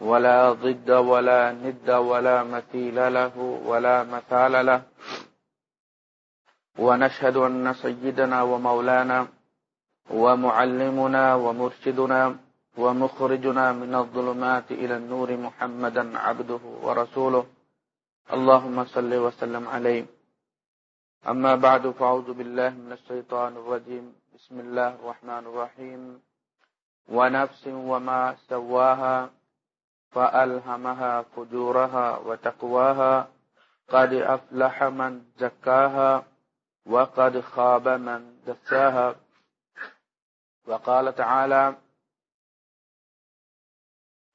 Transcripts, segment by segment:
ولا ضد ولا ند ولا مثيل له ولا مثال له. ونشهد أن سيدنا ومولانا ومعلمنا ومرشدنا ومخرجنا من الظلمات إلى النور محمدا عبده ورسوله. اللهم صل وسلم عليه. أما بعد فعوذ بالله من الشيطان الرجيم. بسم الله الرحمن الرحيم. ونفس وما سواها فألهمها فجورها وتقواها، قد أفلح من زكاها، وقد خاب من دساها. وقال تعالى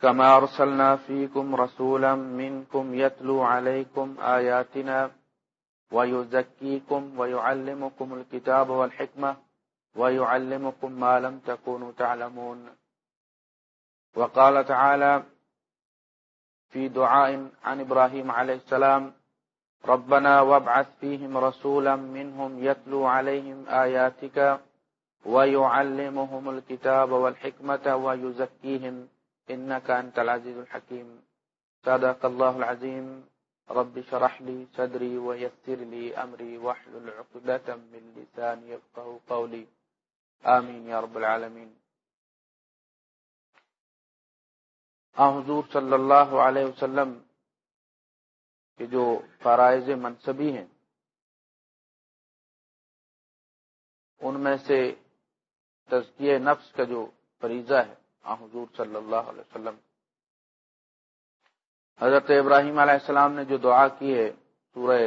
كما أرسلنا فيكم رسولا منكم يتلو عليكم آياتنا ويزكيكم ويعلمكم الكتاب والحكمة ويعلمكم ما لم تكونوا تعلمون. وقال تعالى في دعاء عن إبراهيم عليه السلام. ربنا وابعث فيهم رسولا منهم يتلو عليهم آياتك ويعلمهم الكتاب والحكمة ويزكيهم. إنك أنت العزيز الحكيم. صدق الله العظيم. رب شرح لي صدري ويسر لي أمري وحل العقدة من لساني يفقه قولي. آمين يا رب العالمين. حضور صلی اللہ علیہ وسلم کے جو فرائض منصبی ہیں، ان میں سے تزکیہ نفس کا جو فریضہ ہے حضور صلی اللہ علیہ وسلم۔ حضرت ابراہیم علیہ السلام نے جو دعا کی ہے سورہ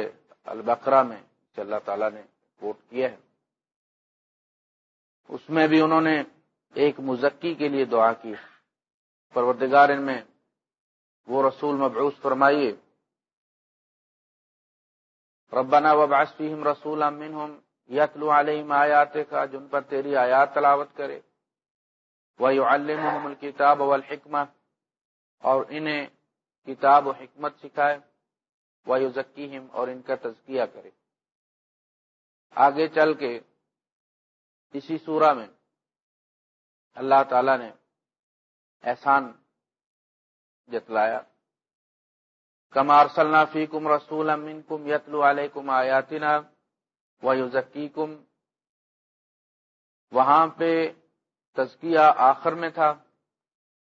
البقرہ میں اللہ تعالیٰ نے کوٹ کیا ہے، اس میں بھی انہوں نے ایک مزکی کے لیے دعا کی۔ ہے پروردگار ان میں وہ رسول مبعوث فرمائیے۔ ربنا وبعث فیہم رسولا منہم یتلو علیہم آیات کا جن پر تیری آیات تلاوت کرے۔ وَيُعَلِّمُهُمُ الْكِتَابَ وَالْحِكْمَةِ اور انہیں کتاب و حکمت سکھائے۔ وَيُزَكِّهِمْ اور ان کا تذکیہ کرے۔ آگے چل کے اسی سورہ میں اللہ تعالی نے احسان جتلایا۔ کما ارسلنا فیکم رسولا منکم یتلو علیکم آیاتنا ویزکیکم۔ وہاں پہ تزکیہ آخر میں تھا۔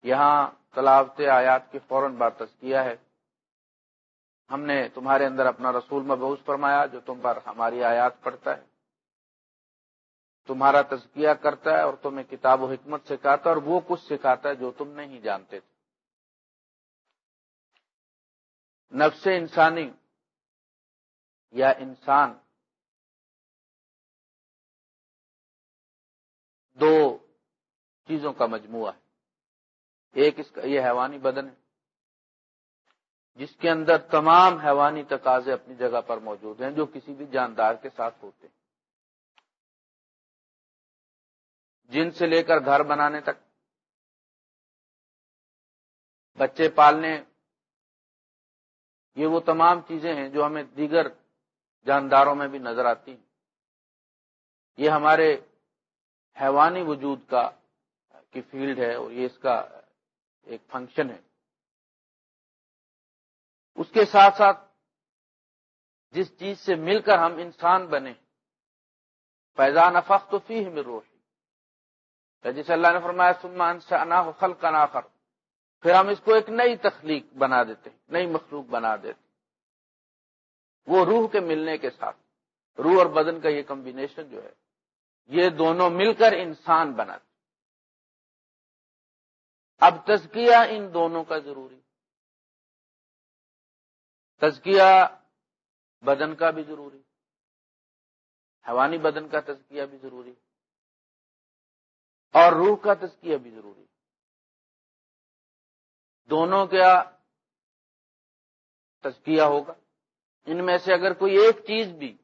یہاں تلاوت آیات کی فوراً بار تزکیہ ہے۔ ہم نے تمہارے اندر اپنا رسول مبعوث فرمایا جو تم پر ہماری آیات پڑھتا ہے۔ تمہارا تزکیہ کرتا ہے اور تمہیں کتاب و حکمت سکھاتا ہے اور وہ کچھ سکھاتا ہے جو تم نہیں جانتے تھے۔ نفس انسانی یا انسان دو چیزوں کا مجموعہ ہے۔ ایک اس کا یہ حیوانی بدن ہے، جس کے اندر تمام حیوانی تقاضے اپنی جگہ پر موجود ہیں جو کسی بھی جاندار کے ساتھ ہوتے ہیں۔ جن سے لے کر گھر بنانے تک۔ بچے پالنے، یہ وہ تمام چیزیں ہیں جو ہمیں دیگر جانداروں میں بھی نظر آتی ہیں۔ یہ ہمارے حیوانی وجود کا کی فیلڈ ہے اور یہ اس کا ایک فنکشن ہے۔ اس کے ساتھ ساتھ جس چیز سے مل کر ہم انسان بنے پیزان افق تو فی میں روح۔ جیسے اللہ نے فرمایا سمان سے انا خل کا پھر ہم اس کو ایک نئی تخلیق بنا دیتے ہیں، نئی مخلوق بنا دیتے وہ روح کے ملنے کے ساتھ۔ روح اور بدن کا یہ کمبینیشن جو ہے، یہ دونوں مل کر انسان بناتے اب تزکیہ ان دونوں کا ضروری۔ تزکیہ بدن کا بھی ضروری۔ حیوانی بدن کا تزکیہ بھی ضروری۔ اور روح کا تزکیہ بھی ضروری دونوں کا تزکیہ ہوگا؟ ان میں سے اگر کوئی ایک چیز بھی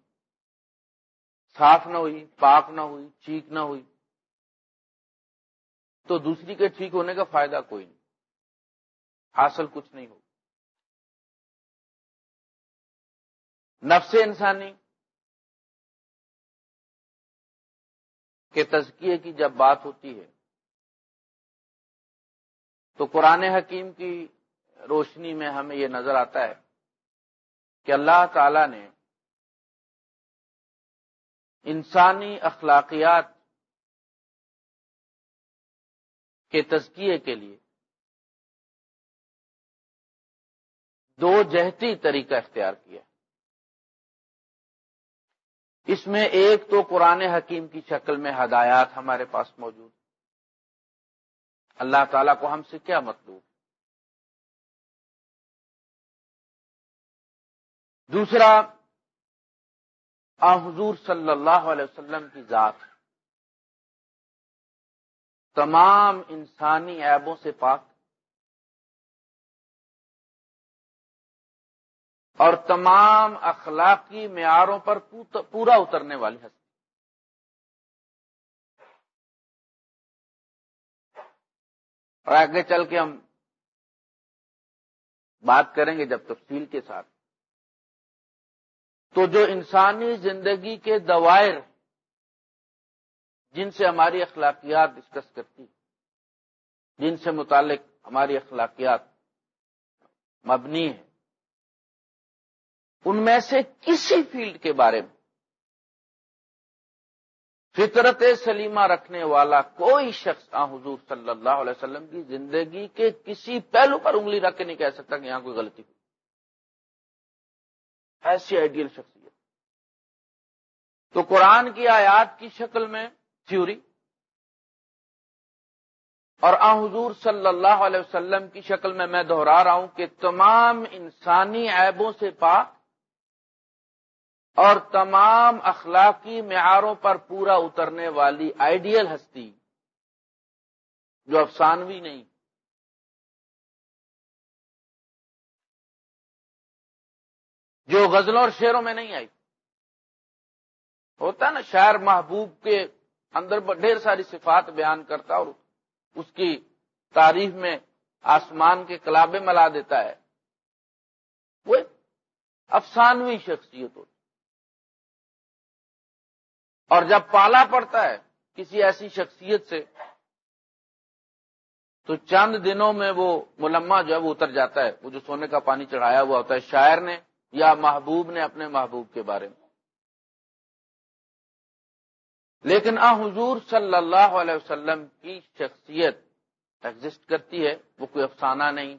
صاف نہ ہوئی، پاک نہ ہوئی ٹھیک نہ ہوئی، تو دوسری کے ٹھیک ہونے کا فائدہ کوئی نہیں۔ حاصل کچھ نہیں ہوگا۔ نفس انسانی کے تزکیے کی جب بات ہوتی ہے، تو قرآن حکیم کی روشنی میں ہمیں یہ نظر آتا ہے کہ اللہ تعالی نے انسانی اخلاقیات کے تزکیے کے لیے دو جہتی طریقہ اختیار کیا۔ اس میں ایک تو قرآن حکیم کی شکل میں ہدایات ہمارے پاس موجود اللہ تعالیٰ کو ہم سے کیا مطلوب؟ دوسرا، آ حضور صلی اللہ علیہ وسلم کی ذات تمام انسانی عیبوں سے پاک اور تمام اخلاقی معیاروں پر پورا اترنے والی ہستی۔ اور آگے چل کے ہم بات کریں گے جب تفصیل کے ساتھ۔ تو جو انسانی زندگی کے دوائر جن سے ہماری اخلاقیات ڈسکس کرتی جن سے متعلق ہماری اخلاقیات مبنی ہے ان میں سے کسی فیلڈ کے بارے میں فطرت سلیمہ رکھنے والا کوئی شخص آ حضور صلی اللہ علیہ وسلم کی زندگی کے کسی پہلو پر انگلی رکھ کے نہیں کہہ سکتا کہ یہاں کوئی غلطی ہوئی۔ ایسی آئیڈیل شخصیت۔ تو قرآن کی آیات کی شکل میں تھیوری اور آ حضور صلی اللہ علیہ وسلم کی شکل میں میں دہرا رہا ہوں کہ تمام انسانی عیبوں سے پاک اور تمام اخلاقی معیاروں پر پورا اترنے والی آئیڈیل ہستی جو افسانوی نہیں۔ جو غزلوں اور شعروں میں نہیں آئی۔ ہوتا نا، شاعر محبوب کے اندر ڈھیر ساری صفات بیان کرتا اور اس کی تعریف میں آسمان کے کلابے ملا دیتا ہے۔ وہ افسانوی شخصیت ہوتی اور جب پالا پڑتا ہے کسی ایسی شخصیت سے، تو چند دنوں میں وہ ملما جو ہے وہ اتر جاتا ہے۔ وہ جو سونے کا پانی چڑھایا ہوا ہوتا ہے شاعر نے یا محبوب نے اپنے محبوب کے بارے میں۔ لیکن آ حضور صلی اللہ علیہ وسلم کی شخصیت ایگزٹ کرتی ہے، وہ کوئی افسانہ نہیں۔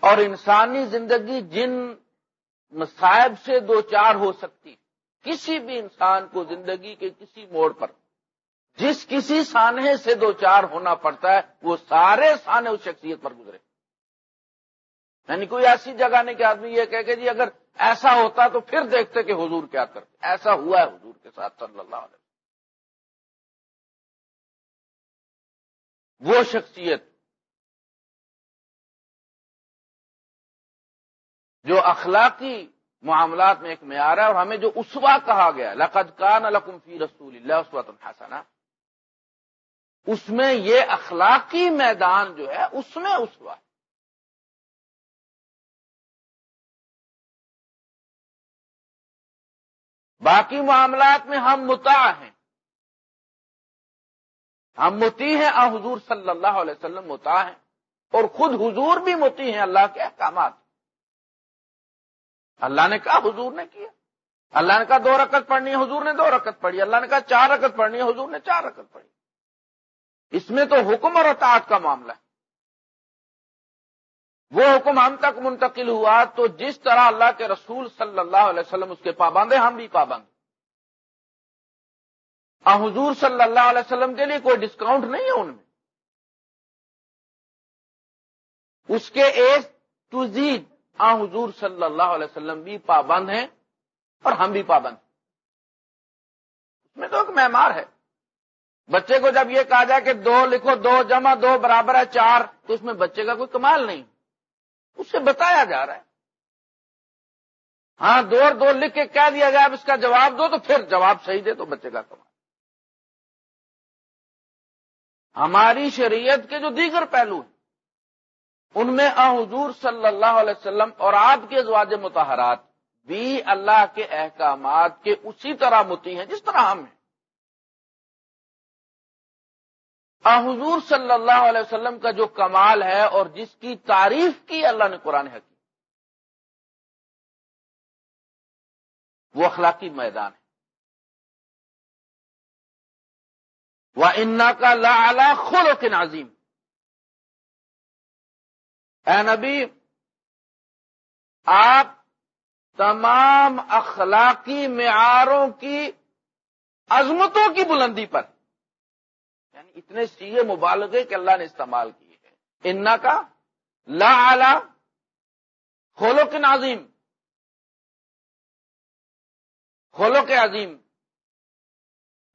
اور انسانی زندگی جن مصائب سے دو چار ہو سکتی۔ کسی بھی انسان کو زندگی کے کسی موڑ پر، جس کسی سانحے سے دو چار ہونا پڑتا ہے، وہ سارے سانے اس شخصیت پر گزرے۔ یعنی کوئی ایسی جگہ نہیں کہ آدمی یہ کہ جی اگر ایسا ہوتا تو پھر دیکھتے کہ حضور کیا کرتے۔ ایسا ہوا ہے حضور کے ساتھ صلی اللہ علیہ وہ شخصیت جو اخلاقی معاملات میں ایک معیار ہے اور ہمیں جو اسوا کہا گیا لقد کان لکم فی رسول اللہ اسوات الحسنہ اس میں یہ اخلاقی میدان جو ہے، اس میں اسوا۔ ہے باقی معاملات میں ہم متا ہیں۔ ہم متی ہیں، آ حضور صلی اللہ علیہ وسلم متا ہیں۔ اور خود حضور بھی متی ہیں، اللہ کے احکامات۔ اللہ نے کہا حضور نے کیا۔ اللہ نے کہا دو رکت پڑھنی ہے، حضور نے دو رکت پڑھی۔ اللہ نے کہا چار رکت پڑھنی ہے، حضور نے چار رکت پڑھی۔ اس میں تو حکم اور اطاعت کا معاملہ ہے۔ وہ حکم ہم تک منتقل ہوا تو جس طرح اللہ کے رسول صلی اللہ علیہ وسلم اس کے پابند ہیں، ہم بھی پابند حضور صلی اللہ علیہ وسلم کے لیے کوئی ڈسکاؤنٹ نہیں ہے ان میں۔ اس کے ایج ٹو زیڈ آ، حضور صلی اللہ علیہ وسلم بھی پابند ہیں اور ہم بھی پابند اس میں تو ایک معمار ہے۔ بچے کو جب یہ کہا جائے کہ دو لکھو، دو جمع، دو برابر ہے، چار، تو اس میں بچے کا کوئی کمال نہیں۔ اسے بتایا جا رہا ہے۔ ہاں دو اور دو لکھ کے کہہ دیا جائے اب اس کا جواب دو تو پھر جواب صحیح دے تو بچے کا کمال۔ ہماری شریعت کے جو دیگر پہلو ہیں ان میں حضور صلی اللہ علیہ وسلم اور آپ کے ازواج متحرات بھی اللہ کے احکامات کے اسی طرح متی ہیں جس طرح ہم ہیں۔ حضور صلی اللہ علیہ وسلم کا جو کمال ہے اور جس کی تعریف کی اللہ نے قرآن حقیق وہ اخلاقی میدان ہے۔ وہ انا کا لا خود کے نازیم اے نبی، آپ تمام اخلاقی معیاروں کی عظمتوں کی بلندی پر یعنی اتنے سیے مبالغے کہ اللہ نے استعمال کیے ہیں۔ انا کا لا اعلی کھولو کے نازیم کھولو کے عظیم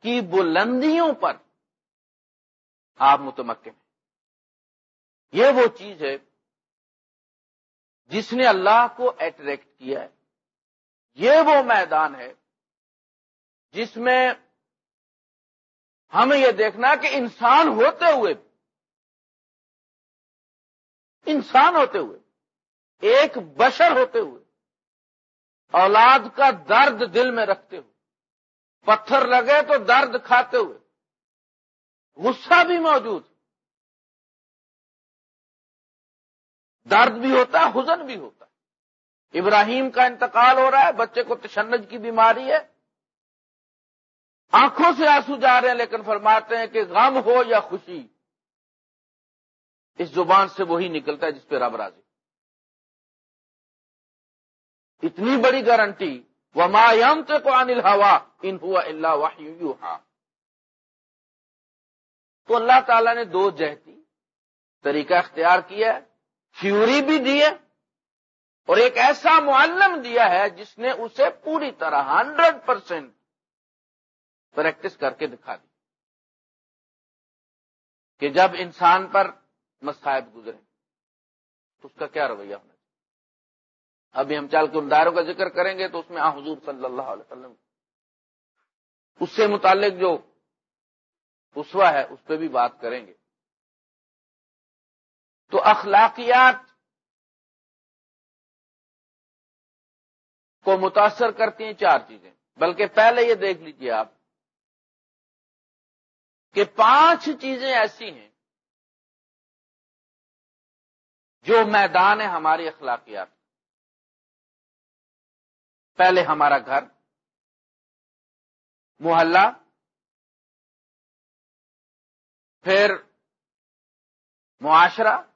کی بلندیوں پر آپ متمکن ہیں۔ یہ وہ چیز ہے جس نے اللہ کو اٹریکٹ کیا ہے۔ یہ وہ میدان ہے جس میں ہمیں یہ دیکھنا کہ انسان ہوتے ہوئے انسان ہوتے ہوئے، ایک بشر ہوتے ہوئے، اولاد کا درد دل میں رکھتے ہوئے، پتھر لگے تو درد کھاتے ہوئے، غصہ بھی موجود۔ درد بھی ہوتا ہے، حزن بھی ہوتا ہے۔ ابراہیم کا انتقال ہو رہا ہے، بچے کو تشنج کی بیماری ہے۔ آنکھوں سے آنسو جا رہے ہیں، لیکن فرماتے ہیں کہ غم ہو یا خوشی، اس زبان سے وہی نکلتا ہے جس پہ رب راضی۔ اتنی بڑی گارنٹی وہ مایم سے کو انل ہوا ان ہوا اللہ واہ تو اللہ تعالیٰ نے دو جہتی طریقہ اختیار کیا ہے۔ تھیوری بھی دی ہے اور ایک ایسا معلم دیا ہے جس نے اسے پوری طرح ہنڈریڈ پرسینٹ پریکٹس کر کے دکھا دی کہ جب انسان پر مسائب گزرے تو اس کا کیا رویہ ہونا چاہیے؟ ابھی ہم چل کے ان کا ذکر کریں گے تو اس میں آ حضور صلی اللہ علیہ وسلم اس سے متعلق جو اسوا ہے اس پہ بھی بات کریں گے۔ تو اخلاقیات کو متاثر کرتی ہیں چار چیزیں۔ بلکہ پہلے یہ دیکھ لیجیے آپ کہ پانچ چیزیں ایسی ہیں جو میدان ہے ہماری اخلاقیات۔ پہلے ہمارا گھر، محلہ، پھر معاشرہ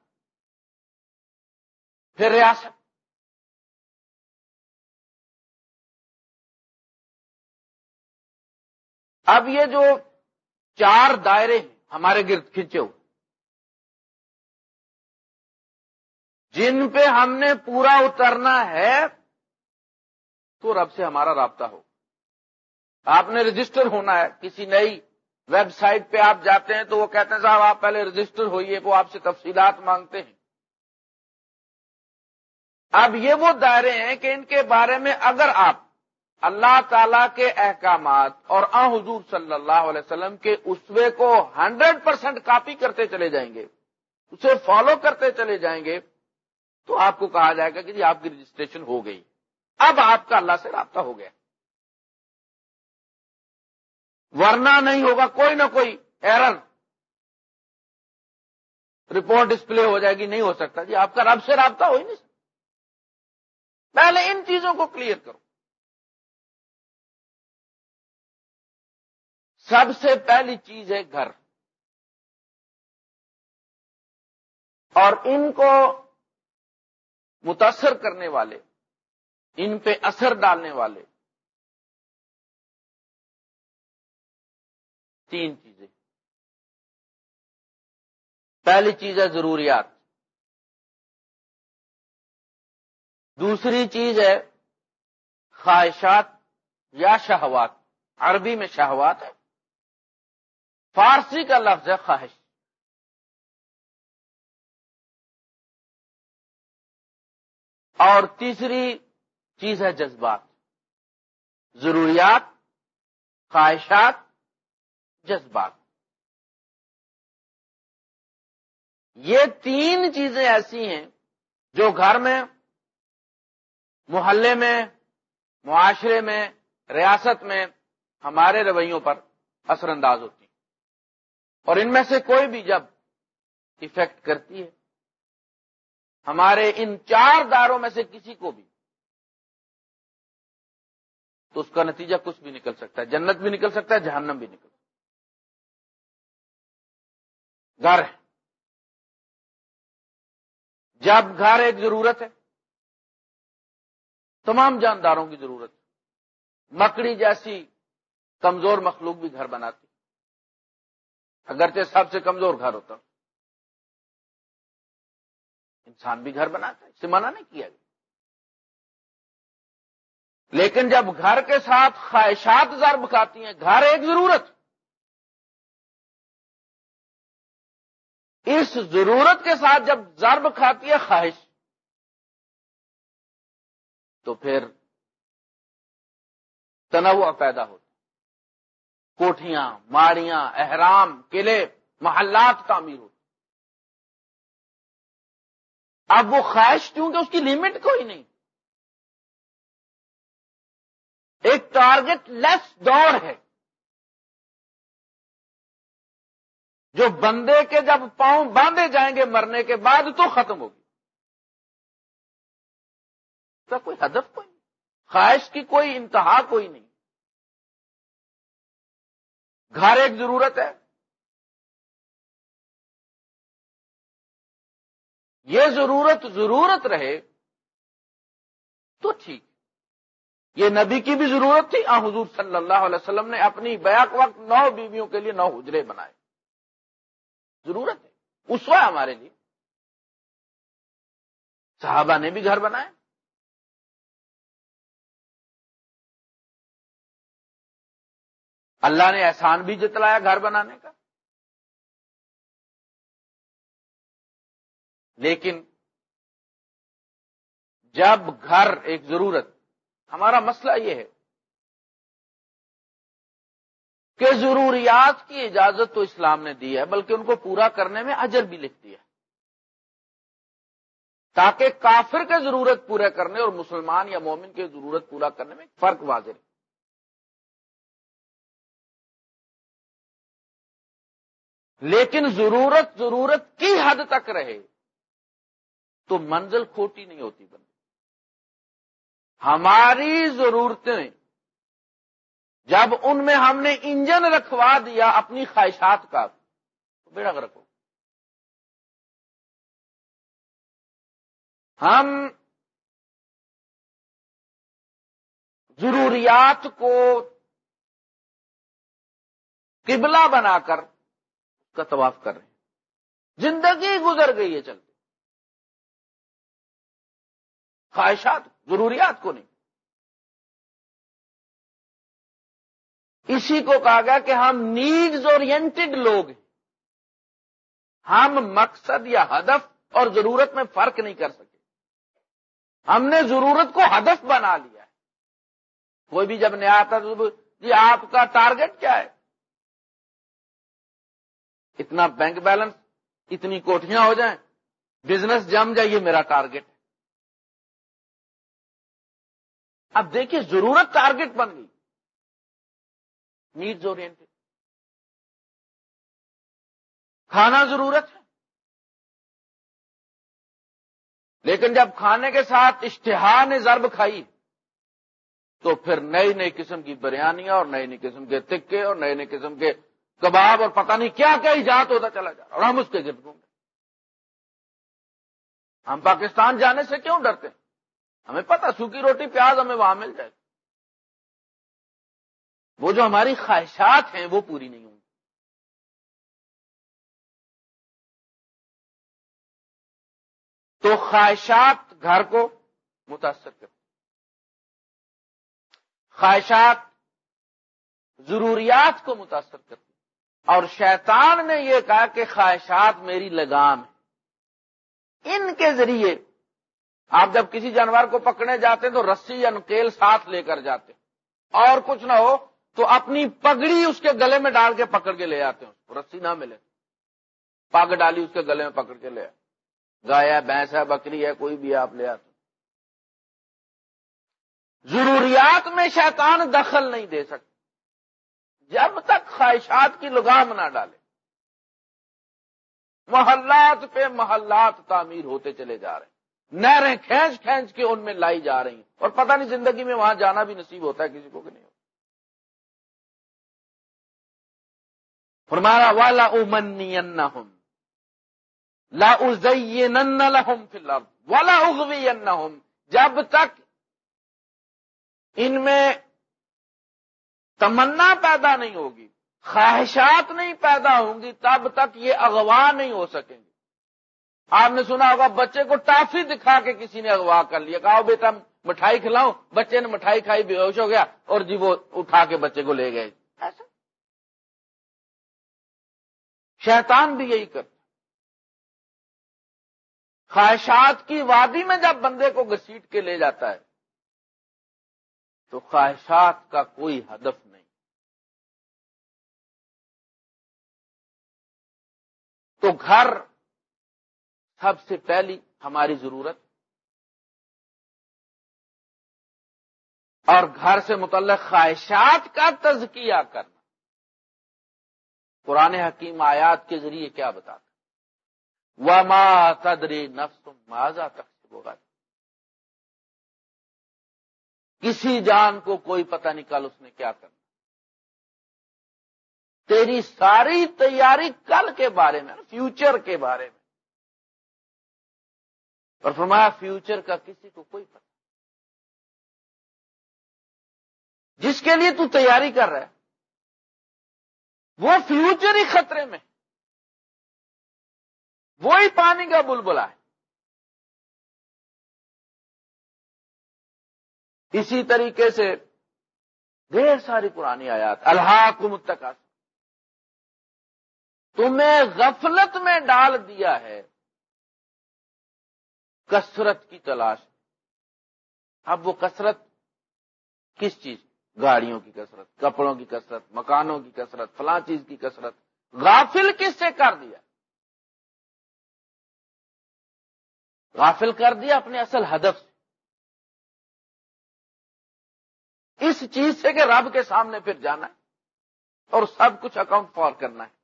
پھر ریاست اب یہ جو چار دائرے ہیں ہمارے گرد کھینچے ہو جن پہ ہم نے پورا اترنا ہے، تو رب سے ہمارا رابطہ ہو۔ آپ نے رجسٹر ہونا ہے، کسی نئی ویب سائٹ پہ آپ جاتے ہیں تو وہ کہتے ہیں، صاحب آپ پہلے رجسٹر ہوئیے، وہ آپ سے تفصیلات مانگتے ہیں۔ اب یہ وہ دائرے ہیں کہ ان کے بارے میں اگر آپ اللہ تعالی کے احکامات اور آ حضور صلی اللہ علیہ وسلم کے اسوے کو ہنڈریڈ پرسینٹ کاپی کرتے چلے جائیں گے، اسے فالو کرتے چلے جائیں گے، تو آپ کو کہا جائے گا کہ جی آپ کی رجسٹریشن ہو گئی۔ اب آپ کا اللہ سے رابطہ ہو گیا۔ ورنہ نہیں ہوگا، کوئی نہ کوئی ایرر، رپورٹ ڈسپلے ہو جائے گی، نہیں ہو سکتا۔ جی آپ کا رب سے رابطہ ہو ہی نہیں۔ سکتا پہلے ان چیزوں کو کلیئر کرو۔ سب سے پہلی چیز ہے گھر۔ اور ان کو متاثر کرنے والے، ان پہ اثر ڈالنے والے۔ تین چیزیں۔ پہلی چیز ہے ضروریات۔ دوسری چیز ہے خواہشات یا شہوات۔ عربی میں شہوات ہے۔ فارسی کا لفظ ہے خواہش۔ اور تیسری چیز ہے جذبات۔ ضروریات، خواہشات، جذبات۔ یہ تین چیزیں ایسی ہیں جو گھر میں محلے میں، معاشرے میں، ریاست میں ہمارے رویوں پر اثر انداز ہوتی ہیں۔ اور ان میں سے کوئی بھی جب افیکٹ کرتی ہے، ہمارے ان چار داروں میں سے کسی کو بھی، تو اس کا نتیجہ کچھ بھی نکل سکتا ہے۔ جنت بھی نکل سکتا ہے، جہنم بھی نکل سکتا ہے۔ گھر ہے۔ جب گھر ایک ضرورت ہے تمام جانداروں کی ضرورت مکڑی جیسی کمزور مخلوق بھی گھر بناتی۔ اگرچہ سب سے کمزور گھر ہوتا۔ انسان بھی گھر بناتا ہے اسے منع نہیں کیا گیا۔ لیکن جب گھر کے ساتھ خواہشات ضرب کھاتی ہیں، گھر ایک ضرورت۔ اس ضرورت کے ساتھ جب ضرب کھاتی ہے، خواہش تو پھر تنوع پیدا ہوتا کوٹھیاں، ماڑیاں، احرام، قلعے، محلات تعمیر ہوتی اب وہ خواہش کیونکہ اس کی لمٹ کوئی نہیں؟ ایک ٹارگٹ لیس دور ہے۔ جو بندے کے جب پاؤں باندھے جائیں گے مرنے کے بعد تو ختم ہوگی۔ کا کوئی ہدف کوئی نہیں۔ خواہش کی کوئی انتہا کوئی نہیں۔ گھر ایک ضرورت ہے۔ یہ ضرورت ضرورت رہے تو ٹھیک۔ یہ نبی کی بھی ضرورت تھی۔ آ، حضور صلی اللہ علیہ وسلم نے اپنی بیک وقت نو بیویوں کے لیے نو حجرے بنائے۔ ضرورت ہے۔ اس وقت ہمارے لیے۔ صحابہ نے بھی گھر بنائے۔ اللہ نے احسان بھی جتلایا گھر بنانے کا۔ لیکن جب گھر ایک ضرورت، ہمارا مسئلہ یہ ہے کہ ضروریات کی اجازت تو اسلام نے دی ہے، بلکہ ان کو پورا کرنے میں اجر بھی لکھ دیا تاکہ کافر کے ضرورت پورے کرنے اور مسلمان یا مومن کے ضرورت پورا کرنے میں فرق واضح لیکن ضرورت ضرورت کی حد تک رہے تو منزل کھوٹی نہیں ہوتی بندی ہماری ضرورتیں جب ان میں ہم نے انجن رکھوا دیا اپنی خواہشات کا، تو بیڑا رکھو ہم ضروریات کو قبلہ بنا کر کا طواف کر رہے ہیں۔ زندگی گزر گئی ہے چلتے خواہشات، ضروریات کو نہیں۔ اسی کو کہا گیا کہ ہم نیڈز اورینٹڈ لوگ ہیں۔ ہم مقصد یا ہدف اور ضرورت میں فرق نہیں کر سکے۔ ہم نے ضرورت کو ہدف بنا لیا ہے۔ کوئی بھی جب نیا آتا تو جی آپ کا ٹارگٹ کیا ہے؟ اتنا بینک بیلنس، اتنی کوٹیاں ہو جائیں، بزنس جم جائیے میرا ٹارگٹ ہے۔ اب دیکھیے، ضرورت ٹارگٹ بن گئی۔ نیڈز اورینٹڈ کھانا ضرورت ہے۔ لیکن جب کھانے کے ساتھ اشتہا نے ضرب کھائی، تو پھر نئی نئی قسم کی بریانیاں اور نئی نئی قسم کے تکے اور نئے نئی قسم کے کباب اور پتہ نہیں کیا کیا ایجاد ہوتا چلا جا رہا اور ہم اس کے گرد گھومتے ہم پاکستان جانے سے کیوں ڈرتے ہیں؟ ہمیں پتا سوکھی روٹی پیاز ہمیں وہاں مل جائے۔ وہ جو ہماری خواہشات ہیں وہ پوری نہیں ہوں گی۔ تو خواہشات گھر کو متاثر کرتی خواہشات ضروریات کو متاثر کرتی اور شیطان نے یہ کہا کہ خواہشات میری لگام ہے ان کے ذریعے آپ جب کسی جانور کو پکڑنے جاتے تو رسی یا نکیل ساتھ لے کر جاتے اور کچھ نہ ہو تو اپنی پگڑی اس کے گلے میں ڈال کے پکڑ کے لے آتے ہیں۔ رسی نہ ملے۔ پگ ڈالی اس کے گلے میں پکڑ کے لے آئے۔ گائے ہے، بھینس ہے، بکری ہے، کوئی بھی آپ لے آتے ضروریات میں شیطان دخل نہیں دے سکتے جب تک خواہشات کی لگام نہ ڈالے، محلات پہ محلات تعمیر ہوتے چلے جا رہے ہیں۔ نہریں کھینچ کھینچ کے ان میں لائی جا رہی ہیں۔ اور پتہ نہیں زندگی میں وہاں جانا بھی نصیب ہوتا ہے، کسی کو کہ نہیں ہوتا۔ فرمایا والا امنی لا لهم في الارض ولا جب تک ان میں تمنا پیدا نہیں ہوگی، خواہشات نہیں پیدا ہوں گی، تب تک یہ اغوا نہیں ہو سکیں گے آپ نے سنا ہوگا، بچے کو ٹافی دکھا کے کسی نے اغوا کر لیا۔ کہا بیٹا، مٹھائی کھلاؤں بچے نے مٹھائی کھائی، بے ہوش ہو گیا اور جی وہ اٹھا کے بچے کو لے گئے۔ ایسا۔ شیطان بھی یہی کرتا خواہشات کی وادی میں جب بندے کو گسیٹ کے لے جاتا ہے تو خواہشات کا کوئی ہدف نہیں۔ تو گھر سب سے پہلی ہماری ضرورت، اور گھر سے متعلق خواہشات کا تزکیہ کرنا۔ قرآن حکیم آیات کے ذریعے کیا بتاتا وما تدری نفس ماضا تک ہوگا کسی جان کو کوئی پتہ نہیں کل اس نے کیا کرنا۔ تیری ساری تیاری کل کے بارے میں، فیوچر کے بارے میں۔ اور فرمایا، فیوچر کا کسی کو کوئی پتہ جس کے لیے تو تیاری کر رہا ہے، وہ فیوچر ہی خطرے میں۔ وہی پانی کا بلبلا ہے اسی طریقے سے ڈھیر ساری پرانی آیات اللہ کو تمہیں غفلت میں ڈال دیا ہے، کثرت کی تلاش۔ اب وہ کثرت کس چیز؟ گاڑیوں کی کثرت، کپڑوں کی کثرت، مکانوں کی کثرت، فلاں چیز کی کثرت۔ غافل کس سے کر دیا؟ غافل کر دیا اپنے اصل ہدف سے۔ اس چیز سے کہ رب کے سامنے پھر جانا ہے اور سب کچھ اکاؤنٹ فار کرنا ہے۔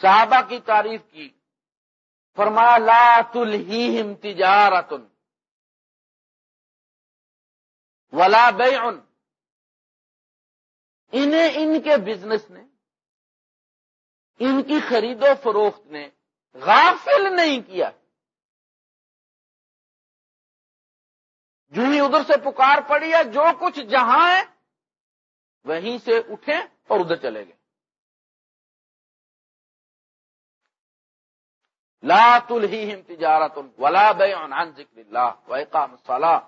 صحابہ کی تعریف کی۔ فرمایا، لا تلہیہم تجارت ولا بیع انہیں ان کے بزنس نے، ان کی خرید و فروخت نے غافل نہیں کیا۔ جو ہی ادھر سے پکار پڑی ہے، جو کچھ جہاں ہے، وہیں سے اٹھے اور ادھر چلے گئے۔ لا تلہیہم تجارت ولا بیع عن ذکر اللہ و اقام الصلاة۔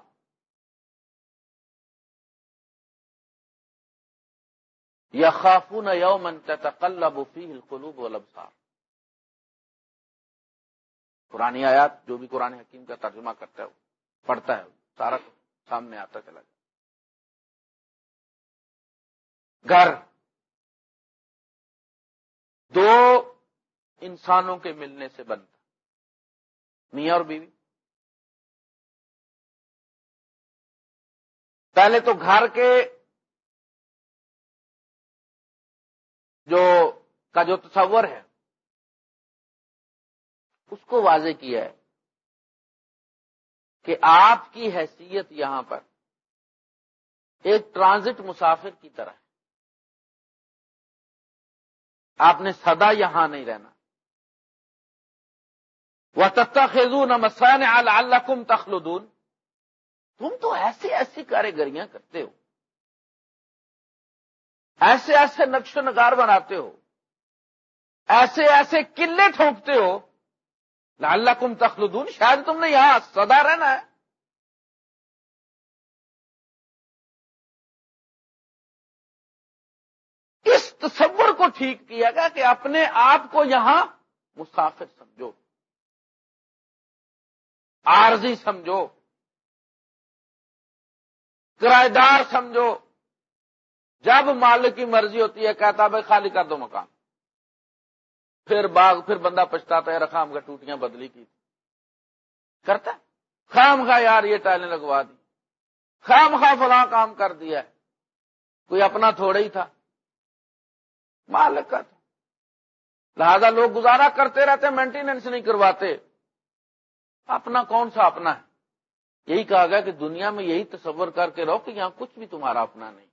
یخافون یوما تتقلب فیہ القلوب والابصار۔ قرآن آیات، جو بھی قرآن حکیم کا ترجمہ کرتا ہے، پڑھتا ہے۔ سارا سامنے آتا چلا جائے۔ گھر۔ دو انسانوں کے ملنے سے بنتا۔ میاں اور بیوی۔ پہلے تو گھر کے جو کا جو تصور ہے، اس کو واضح کیا ہے۔ کہ آپ کی حیثیت یہاں پر ایک ٹرانزٹ مسافر کی طرح ہے۔ آپ نے سدا یہاں نہیں رہنا۔ وہ تتا خیزون مسان اللہ کم تخلدون۔ تم تو ایسی ایسی کاریگریاں کرتے ہو۔ ایسے ایسے نقش و نگار بناتے ہو۔ ایسے ایسے قلعے ٹھونکتے ہو۔ اللہ کم تخلدون، شاید تم نے یہاں سدا رہنا ہے۔ اس تصور کو ٹھیک کیا گیا کہ اپنے آپ کو یہاں مسافر سمجھو۔ عارضی سمجھو۔ کرایہ دار سمجھو۔ جب مالک کی مرضی ہوتی ہے، کہتا بھائی خالی کر دو مکان۔ پھر باغ، پھر بندہ پچھتاتا ہے رقام کا ٹوٹیاں بدلی کی۔ کرتا؟ خام خواہ یار یہ ٹائلیں لگوا دی۔ خام خواہ فلاں کام کر دیا۔ کوئی اپنا تھوڑا ہی تھا۔ مالک کا تھا۔ لہذا لوگ گزارا کرتے رہتے مینٹیننس نہیں کرواتے۔ اپنا کون سا اپنا ہے؟ یہی کہا گیا کہ دنیا میں یہی تصور کر کے رہو کہ یہاں کچھ بھی تمہارا اپنا نہیں۔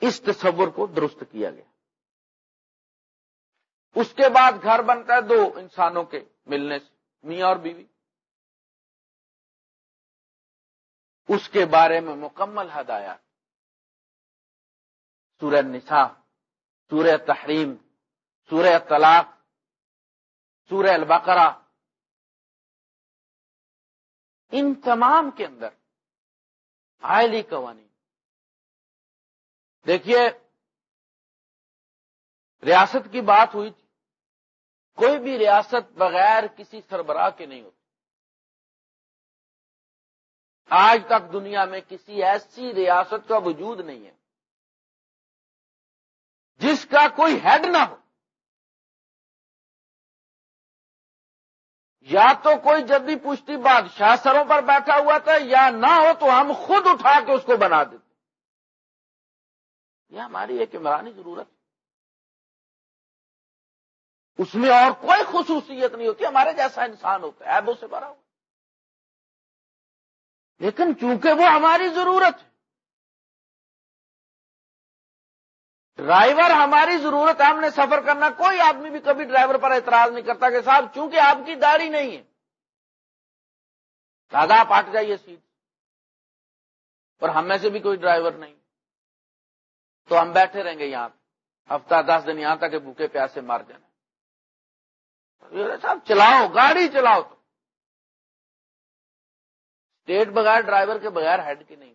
اس تصور کو درست کیا گیا۔ اس کے بعد گھر بنتا ہے دو انسانوں کے ملنے سے، میاں اور بیوی۔ اس کے بارے میں مکمل ہدایات۔ سورہ نساء سورہ تحریم سورہ طلاق سورہ البقرہ۔ ان تمام کے اندر آئلی قوانین۔ دیکھیے، ریاست کی بات ہوئی تھی۔ کوئی بھی ریاست بغیر کسی سربراہ کے نہیں ہوتی۔ آج تک دنیا میں کسی ایسی ریاست کا وجود نہیں ہے جس کا کوئی ہیڈ نہ ہو۔ یا تو کوئی جب بھی پوچھتی بادشاہ سروں پر بیٹھا ہوا تھا، یا نہ ہو تو ہم خود اٹھا کے اس کو بنا دیتے۔ یہ ہماری ایک عمرانی ضرورت اس میں اور کوئی خصوصیت نہیں ہوتی، ہمارے جیسا انسان ہوتا ہے ایبوں سے بھرا ہوا۔ لیکن چونکہ وہ ہماری ضرورت ہے، ڈرائیور ہماری ضرورت ہے، ہم نے سفر کرنا، کوئی آدمی بھی کبھی ڈرائیور پر اعتراض نہیں کرتا کہ صاحب، چونکہ آپ کی داڑھی نہیں ہے۔ دادا آپ ہٹ جائیے سیٹ۔ اور ہم میں سے بھی کوئی ڈرائیور نہیں۔ تو ہم بیٹھے رہیں گے یہاں ہفتہ دس دن یہاں تک کہ بھوکے پیاسے مار جانا صاحب، چلاؤ، گاڑی چلاؤ تو۔ اسٹیٹ بغیر ڈرائیور کے بغیر ہیڈ کی نہیں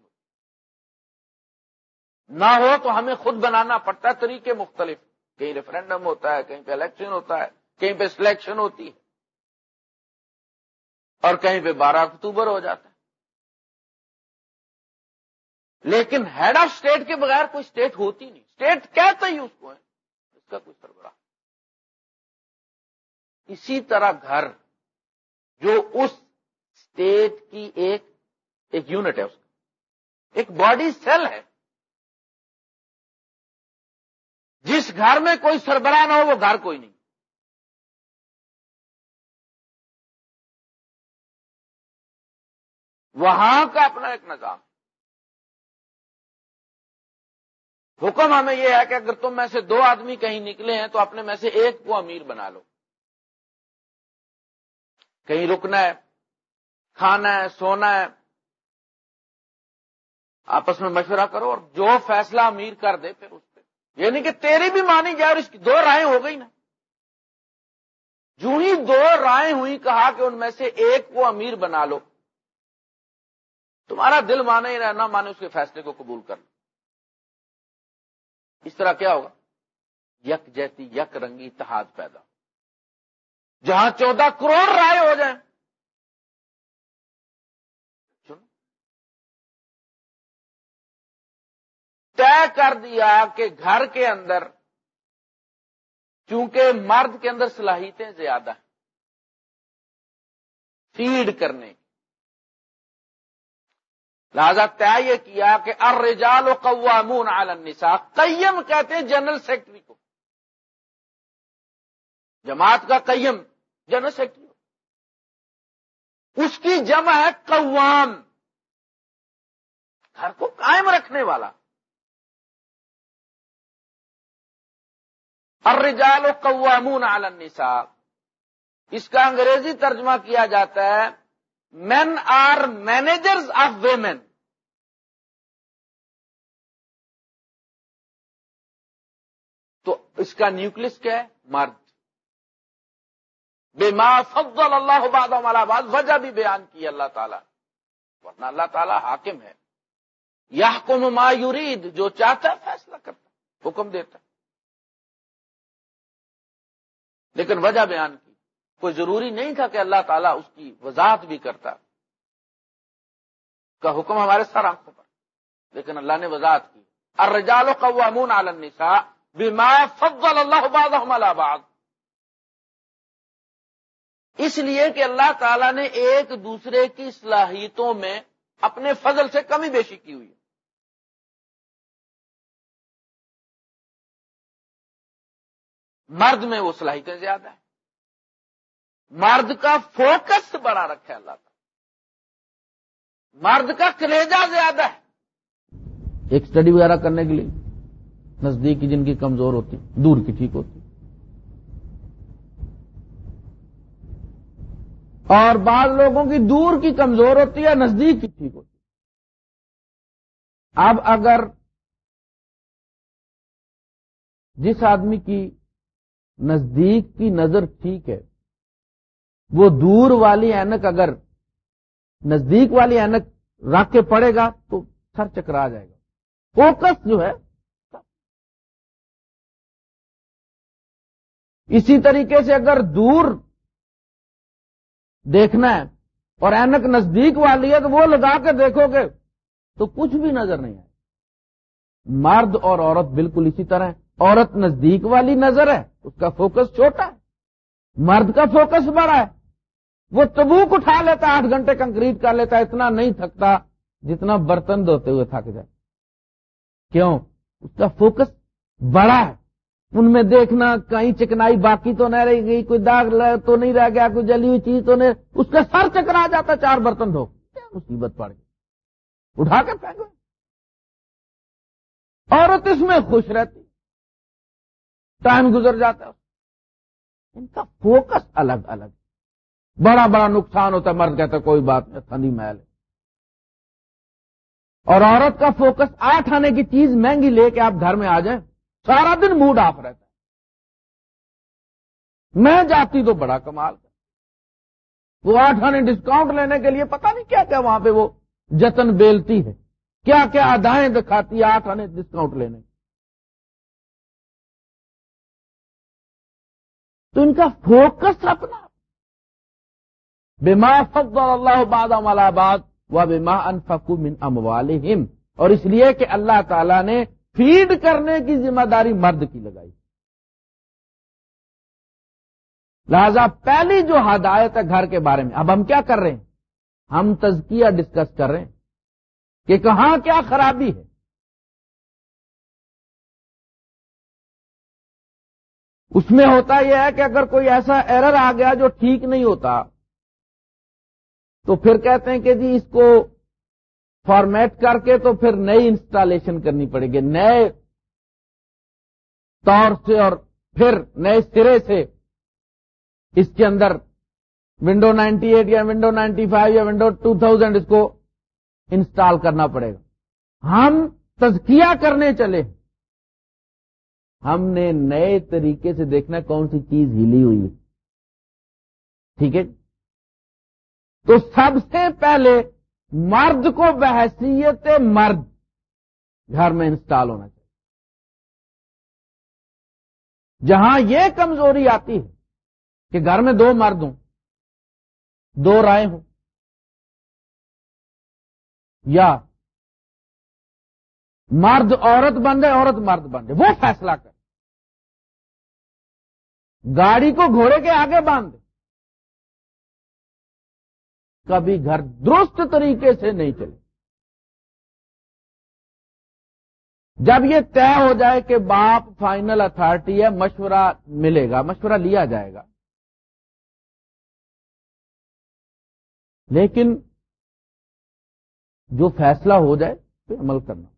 نہ ہو تو ہمیں خود بنانا پڑتا ہے، طریقے مختلف۔ کہیں ریفرینڈم ہوتا ہے، کہیں پہ الیکشن ہوتا ہے، کہیں پہ سلیکشن ہوتی ہے۔ اور کہیں پہ بارہ اکتوبر ہو جاتا ہے۔ لیکن ہیڈ آف اسٹیٹ کے بغیر کوئی اسٹیٹ ہوتی نہیں۔ اسٹیٹ کہتا ہی اس کو ہے اس کا کوئی سربراہ۔ اسی طرح گھر، جو اس اسٹیٹ کی ایک ایک یونٹ ہے اس کا۔ ایک باڈی سیل ہے۔ جس گھر میں کوئی سربراہ نہ ہو، وہ گھر کوئی نہیں۔ وہاں کا اپنا ایک نظام۔ حکم ہمیں یہ ہے کہ اگر تم میں سے دو آدمی کہیں نکلے ہیں تو اپنے میں سے ایک کو امیر بنا لو۔ کہیں رکنا ہے، کھانا ہے، سونا ہے، آپس میں مشورہ کرو اور جو فیصلہ امیر کر دے پھر اس پہ۔ یعنی کہ تیری بھی مانی جائے اور اس کی دو رائے ہو گئی نا۔ جو ہی دو رائے ہوئی کہا کہ ان میں سے ایک کو امیر بنا لو۔ تمہارا دل مانے یا نہ مانے اس کے فیصلے کو قبول کر لو۔ اس طرح کیا ہوگا؟ یک جیتی یک رنگی اتحاد پیدا۔ جہاں چودہ کروڑ رائے ہو جائیں۔ طے کر دیا کہ گھر کے اندر، چونکہ مرد کے اندر صلاحیتیں زیادہ ہیں، فیڈ کرنے کی۔ لہذا طے یہ کیا کہ الرجال و قوامون علی النساء۔ قیم کہتے ہیں جنرل سیکٹری کو۔ جماعت کا قیم، جنرل سیکٹری اس کی جمع ہے قوام۔ گھر کو قائم رکھنے والا۔ الرجال قوامون علی النساء۔ اس کا انگریزی ترجمہ کیا جاتا ہے۔ Men are managers of women تو اس کا نیوکلس کیا ہے؟ مرد. بے ما فضل اللہ والا بعد وجہ بھی بیان کی اللہ تعالی. ورنہ اللہ تعالی حاکم ہے. یا ما یرید، جو چاہتا ہے فیصلہ کرتا حکم دیتا لیکن وجہ بیان کوئی ضروری نہیں تھا کہ اللہ تعالیٰ اس کی وضاحت بھی کرتا۔ کا حکم ہمارے سر آنکھوں پر۔ لیکن اللہ نے وضاحت کی۔ الرجال قوامون علی النساء بما فضل اللہ بعضهم على بعض۔ اس لیے کہ اللہ تعالی نے ایک دوسرے کی صلاحیتوں میں اپنے فضل سے کمی بیشی کی ہوئی۔ مرد میں وہ صلاحیتیں زیادہ ہیں۔ مرد کا فوکس بڑا رکھا ہے اللہ تعالی مرد کا کلیجہ زیادہ ہے۔ ایک اسٹڈی وغیرہ کرنے کے لیے نزدیک کی جن کی کمزور ہوتی دور کی ٹھیک ہوتی اور بعض لوگوں کی دور کی کمزور ہوتی ہے نزدیک کی ٹھیک ہوتی اب اگر جس آدمی کی نزدیک کی نظر ٹھیک ہے وہ دور والی اینک اگر نزدیک والی اینک رکھ کے پڑے گا تو سر چکرا جائے گا۔ فوکس جو ہے اسی طریقے سے اگر دور دیکھنا ہے اور اینک نزدیک والی ہے تو وہ لگا کے دیکھو گے تو کچھ بھی نظر نہیں آئے۔ مرد اور عورت بالکل اسی طرح ہے۔ عورت نزدیک والی نظر ہے، اس کا فوکس چھوٹا ہے۔ مرد کا فوکس بڑا ہے۔ وہ تبوک اٹھا لیتا آٹھ گھنٹے کنکریٹ کر لیتا اتنا نہیں تھکتا جتنا برتن دھوتے ہوئے تھک جائے۔ کیوں؟ اس کا فوکس بڑا ہے۔ ان میں دیکھنا کہیں چکنائی باقی تو نہیں رہ گئی، کوئی داغ تو نہیں رہ گیا، کوئی جلی ہوئی چیز تو نہیں۔ اس کا سر چکرا جاتا چار برتن دھو۔ مصیبت پڑ گئی؟ اٹھا کے پھینک عورت اس میں خوش رہتی۔ ٹائم گزر جاتا ان کا فوکس الگ الگ بڑا بڑا نقصان ہوتا ہے، مرد کہتا کوئی بات نہیں تھنی محل ہے۔ اور عورت کا فوکس آٹھ آنے کی چیز مہنگی لے کے آپ گھر میں آ جائیں، سارا دن موڈ آف رہتا ہے۔ میں جاتی تو بڑا کمال وہ آٹھ آنے ڈسکاؤنٹ لینے کے لیے پتا نہیں کیا کیا وہاں پہ وہ جتن بیلتی ہے۔ کیا کیا ادائیں دکھاتی ہے آٹھ آنے ڈسکاؤنٹ لینے تو ان کا فوکس اپنا۔ بیما فضل اللہ بادام آباد و بیما انفقو من اموالہم اور اس لیے کہ اللہ تعالی نے فیڈ کرنے کی ذمہ داری مرد کی لگائی. لہذا پہلی جو ہدایت ہے گھر کے بارے میں، اب ہم کیا کر رہے ہیں؟ ہم تزکیہ ڈسکس کر رہے ہیں کہ کہاں کیا خرابی ہے۔ اس میں ہوتا یہ ہے کہ اگر کوئی ایسا ایرر آ گیا جو ٹھیک نہیں ہوتا تو پھر کہتے ہیں کہ جی اس کو فارمیٹ کر کے تو پھر نئی انسٹالیشن کرنی پڑے گی، نئے طور سے اور پھر نئے سرے سے اس کے اندر ونڈو نائنٹی ایٹ یا ونڈو نائنٹی فائیو یا ونڈو ٹو تھاؤزینڈ اس کو انسٹال کرنا پڑے گا۔ ہم تزکیہ کرنے چلے۔ ہم نے نئے طریقے سے دیکھنا کون سی چیز ہلی ہوئی ہے۔ ٹھیک ہے؟ تو سب سے پہلے مرد کو بحثیت مرد گھر میں انسٹال ہونا چاہیے۔ جہاں یہ کمزوری آتی ہے کہ گھر میں دو مرد ہوں، دو رائے ہوں، یا مرد عورت بندے، عورت مرد بندے، وہ فیصلہ کر گاڑی کو گھوڑے کے آگے باندھ کبھی گھر درست طریقے سے نہیں چلے۔ جب یہ طے ہو جائے کہ باپ فائنل اتارٹی ہے، مشورہ ملے گا، مشورہ لیا جائے گا۔ لیکن جو فیصلہ ہو جائے، پھر عمل کرنا۔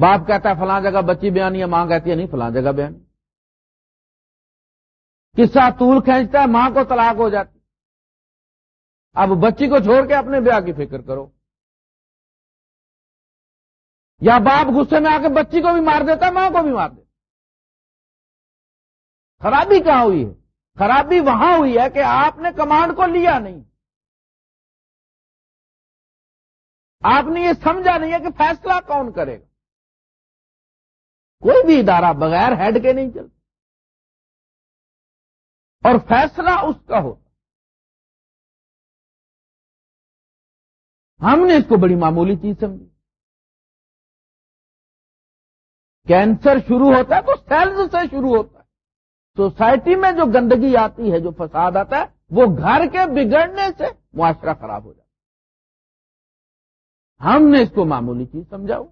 باپ کہتا ہے، فلاں جگہ بچی بیانی ہے، ماں کہتی ہے، نہیں، فلاں جگہ بیانی۔ قصہ طول کھینچتا ہے، ماں کو طلاق ہو جاتی۔ اب بچی کو چھوڑ کے اپنے بیاہ کی فکر کرو۔ یا باپ غصے میں آ کے بچی کو بھی مار دیتا، ماں کو بھی مار دیتا۔ خرابی کہاں ہوئی ہے؟ خرابی وہاں ہوئی ہے کہ آپ نے کمانڈ کو لیا نہیں۔ آپ نے یہ سمجھا نہیں ہے کہ فیصلہ کون کرے گا۔ کوئی بھی ادارہ بغیر ہیڈ کے نہیں چلتا۔ اور فیصلہ اس کا ہوتا۔ ہم نے اس کو بڑی معمولی چیز سمجھی۔ کینسر شروع ہوتا ہے تو سیلز سے شروع ہوتا ہے۔ سوسائٹی میں جو گندگی آتی ہے، جو فساد آتا ہے، وہ گھر کے بگڑنے سے معاشرہ خراب ہو جاتا ہے۔ ہم نے اس کو معمولی چیز سمجھاؤ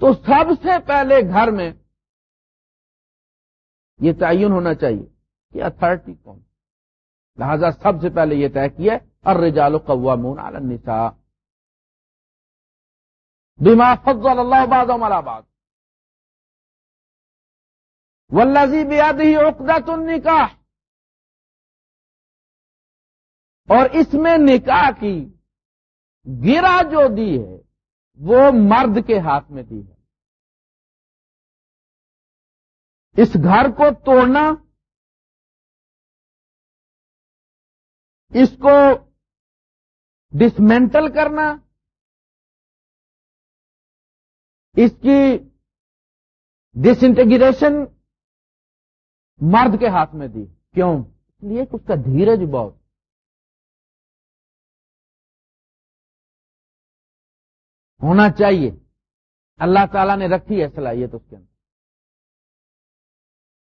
تو سب سے پہلے گھر میں یہ تعین ہونا چاہیے کہ اتارٹی کون لہذا سب سے پہلے یہ طے کیا۔ الرجال قوامون علی النساء. بما فضل اللہ بعض على بعض. والذی بیادہ عقدۃ النکاح اور اس میں نکاح کی گرا جو دی ہے، وہ مرد کے ہاتھ میں دی ہے۔ اس گھر کو توڑنا، اس کو ڈسمینٹل کرنا، اس کی ڈس انٹیگریشن مرد کے ہاتھ میں دی۔ کیوں؟ اس لیے اس کا دھیرج بہت۔ ہونا چاہیے۔ اللہ تعالیٰ نے رکھی ہے صلاحیت اس کے اندر۔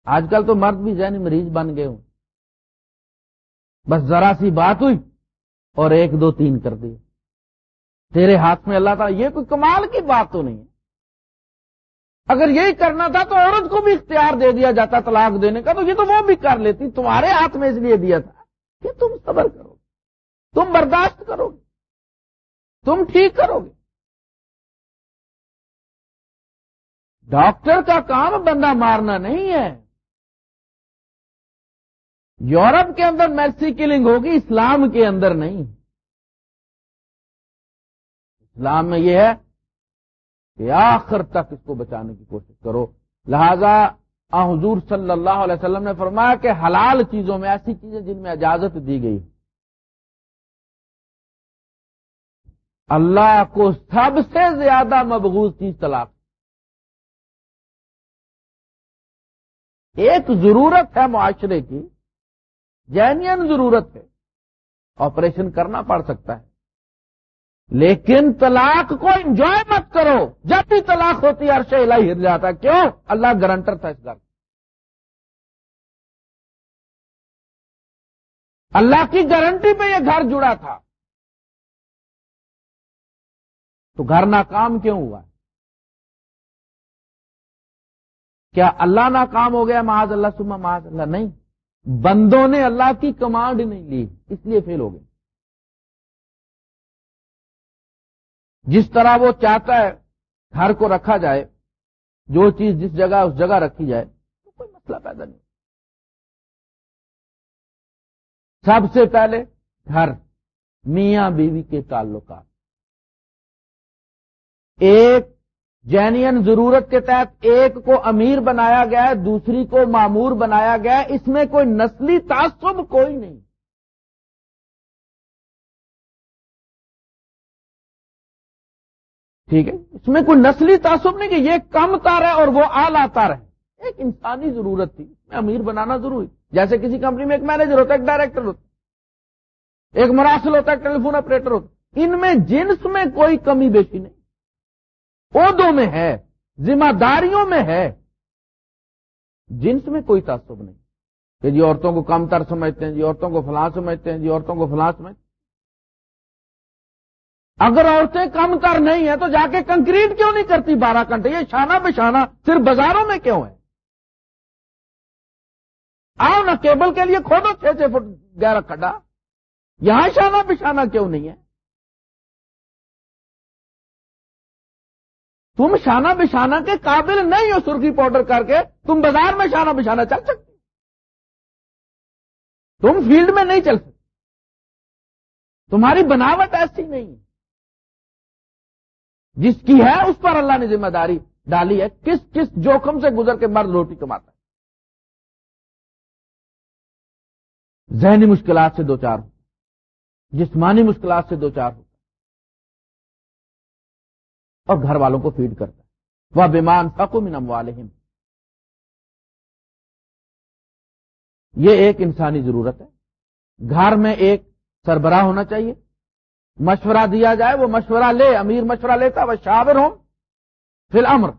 آج کل تو مرد بھی ذہنی مریض بن گئے ہوں۔ بس ذرا سی بات ہوئی۔ اور ایک دو تین کر دیے۔ تیرے ہاتھ میں اللہ تعالیٰ، یہ کوئی کمال کی بات تو نہیں ہے۔ اگر یہی کرنا تھا تو عورت کو بھی اختیار دے دیا جاتا طلاق دینے کا، تو یہ تو وہ بھی کر لیتی، تمہارے ہاتھ میں اس لیے دیا تھا کہ تم صبر کرو۔ تم برداشت کرو گے۔ تم ٹھیک کرو گے۔ ڈاکٹر کا کام بندہ مارنا نہیں ہے۔ یورپ کے اندر میرسی کلنگ ہوگی، اسلام کے اندر نہیں۔ اسلام میں یہ ہے کہ آخر تک اس کو بچانے کی کوشش کرو۔ لہذا حضور صلی اللہ علیہ وسلم نے فرمایا کہ حلال چیزوں میں ایسی چیزیں جن میں اجازت دی گئی۔ اللہ کو سب سے زیادہ مبغوض چیز طلاق۔ ایک ضرورت ہے معاشرے کی جینین ضرورت ہے۔ آپریشن کرنا پڑ سکتا ہے۔ لیکن طلاق کو انجوائے مت کرو۔ جب بھی طلاق ہوتی ہے، عرش الہی ہر جاتا ہے۔ کیوں؟ اللہ گرنٹر تھا اس گھر۔ اللہ کی گارنٹی پہ یہ گھر جڑا تھا۔ تو گھر ناکام کیوں ہوا؟ کیا اللہ ناکام ہو گیا؟ معاذ اللہ سما معاذ اللہ؟ نہیں۔ بندوں نے اللہ کی کمانڈ نہیں لی، اس لیے فیل ہو گئے۔ جس طرح وہ چاہتا ہے گھر کو رکھا جائے، جو چیز جس جگہ اس جگہ رکھی جائے، تو کوئی مسئلہ پیدا نہیں۔ سب سے پہلے گھر، میاں بیوی کے تعلقات۔ ایک جینین ضرورت کے تحت ایک کو امیر بنایا گیا ہے، دوسری کو معمور بنایا گیا ہے۔ اس میں کوئی نسلی تعصب کوئی نہیں۔ ٹھیک ہے؟ اس میں کوئی نسلی تعصب نہیں کہ یہ کم تار ہے اور وہ آلہ تار ہے۔ ایک انسانی ضرورت تھی۔ میں امیر بنانا ضروری۔ جیسے کسی کمپنی میں ایک مینیجر ہوتا ہے، ایک ڈائریکٹر ہوتا ایک مراسل ہوتا ہے ٹیلی فون آپریٹر ہوتا ان میں جنس میں کوئی کمی بیشی نہیں۔ عہدوں میں ہے، ذمہ داریوں میں ہے۔ جنس میں کوئی تعصب نہیں۔ کہ جی عورتوں کو کم تر سمجھتے ہیں جی عورتوں کو فلاں سمجھتے ہیں جی عورتوں کو فلاں سمجھتے ہیں۔ اگر عورتیں کم تر نہیں ہیں تو جا کے کنکریٹ کیوں نہیں کرتی؟ بارہ گھنٹے یہ شانہ بشانہ صرف بازاروں میں کیوں ہے آؤ نا کیبل کے لیے کھودو، چھ چھ فٹ گہرا کھڈا۔ یہاں شانہ بشانہ کیوں نہیں ہے؟ تم شانہ بشانہ کے قابل نہیں ہو سرخی پاؤڈر کر کے، تم بازار میں شانہ بشانہ چل سکتے تم فیلڈ میں نہیں چل سکتے۔ تمہاری بناوٹ ایسی نہیں۔ جس کی ہے، اس پر اللہ نے ذمہ داری ڈالی ہے۔ کس کس جوخم سے گزر کے مرد روٹی کماتا ہے۔ ذہنی مشکلات سے دو چار ہو جسمانی مشکلات سے دو چار ہو اور گھر والوں کو فیڈ کرتا ہے۔ وہ بیمان فکو منم یہ ایک انسانی ضرورت ہے۔ گھر میں ایک سربراہ ہونا چاہیے۔ مشورہ دیا جائے، وہ مشورہ لے، امیر مشورہ لیتا، وہ شاور ہوں۔ فی امر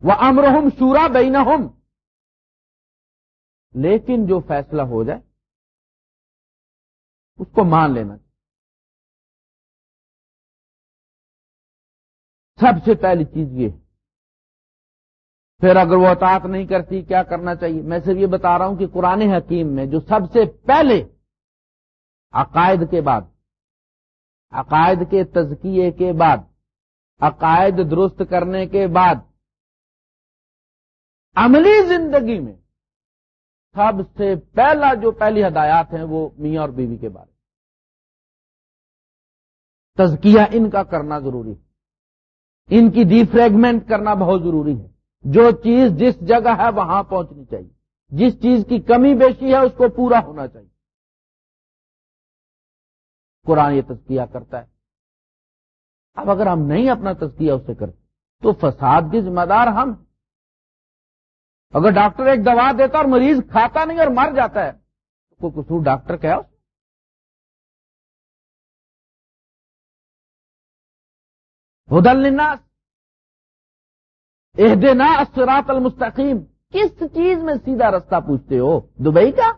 وہ امر ہوں شورا بین ہوں لیکن جو فیصلہ ہو جائے، اس کو مان لینا سب سے پہلی چیز یہ۔ پھر اگر وہ اطاعت نہیں کرتی، کیا کرنا چاہیے؟ میں صرف یہ بتا رہا ہوں کہ قرآن حکیم میں جو سب سے پہلے عقائد کے بعد، عقائد کے تزکیے کے بعد، عقائد درست کرنے کے بعد، عملی زندگی میں سب سے پہلا جو پہلی ہدایات ہیں وہ میاں اور بیوی کے بارے تزکیہ ان کا کرنا ضروری ہے۔ ان کی ڈی فریگمنٹ کرنا بہت ضروری ہے۔ جو چیز جس جگہ ہے وہاں پہنچنی چاہیے۔ جس چیز کی کمی بیشی ہے اس کو پورا ہونا چاہیے۔ قرآن یہ تزکیہ کرتا ہے۔ اب اگر ہم نہیں اپنا تزکیہ اسے کرتے، تو فساد کی ذمہ دار ہم اگر ڈاکٹر ایک دوا دیتا اور مریض کھاتا نہیں اور مر جاتا ہے، تو کوئی قصور ڈاکٹر کیا؟ ہدل للناس۔ اہدنا اسرات المستقیم۔ کس چیز میں سیدھا رستہ پوچھتے ہو؟ دبئی کا؟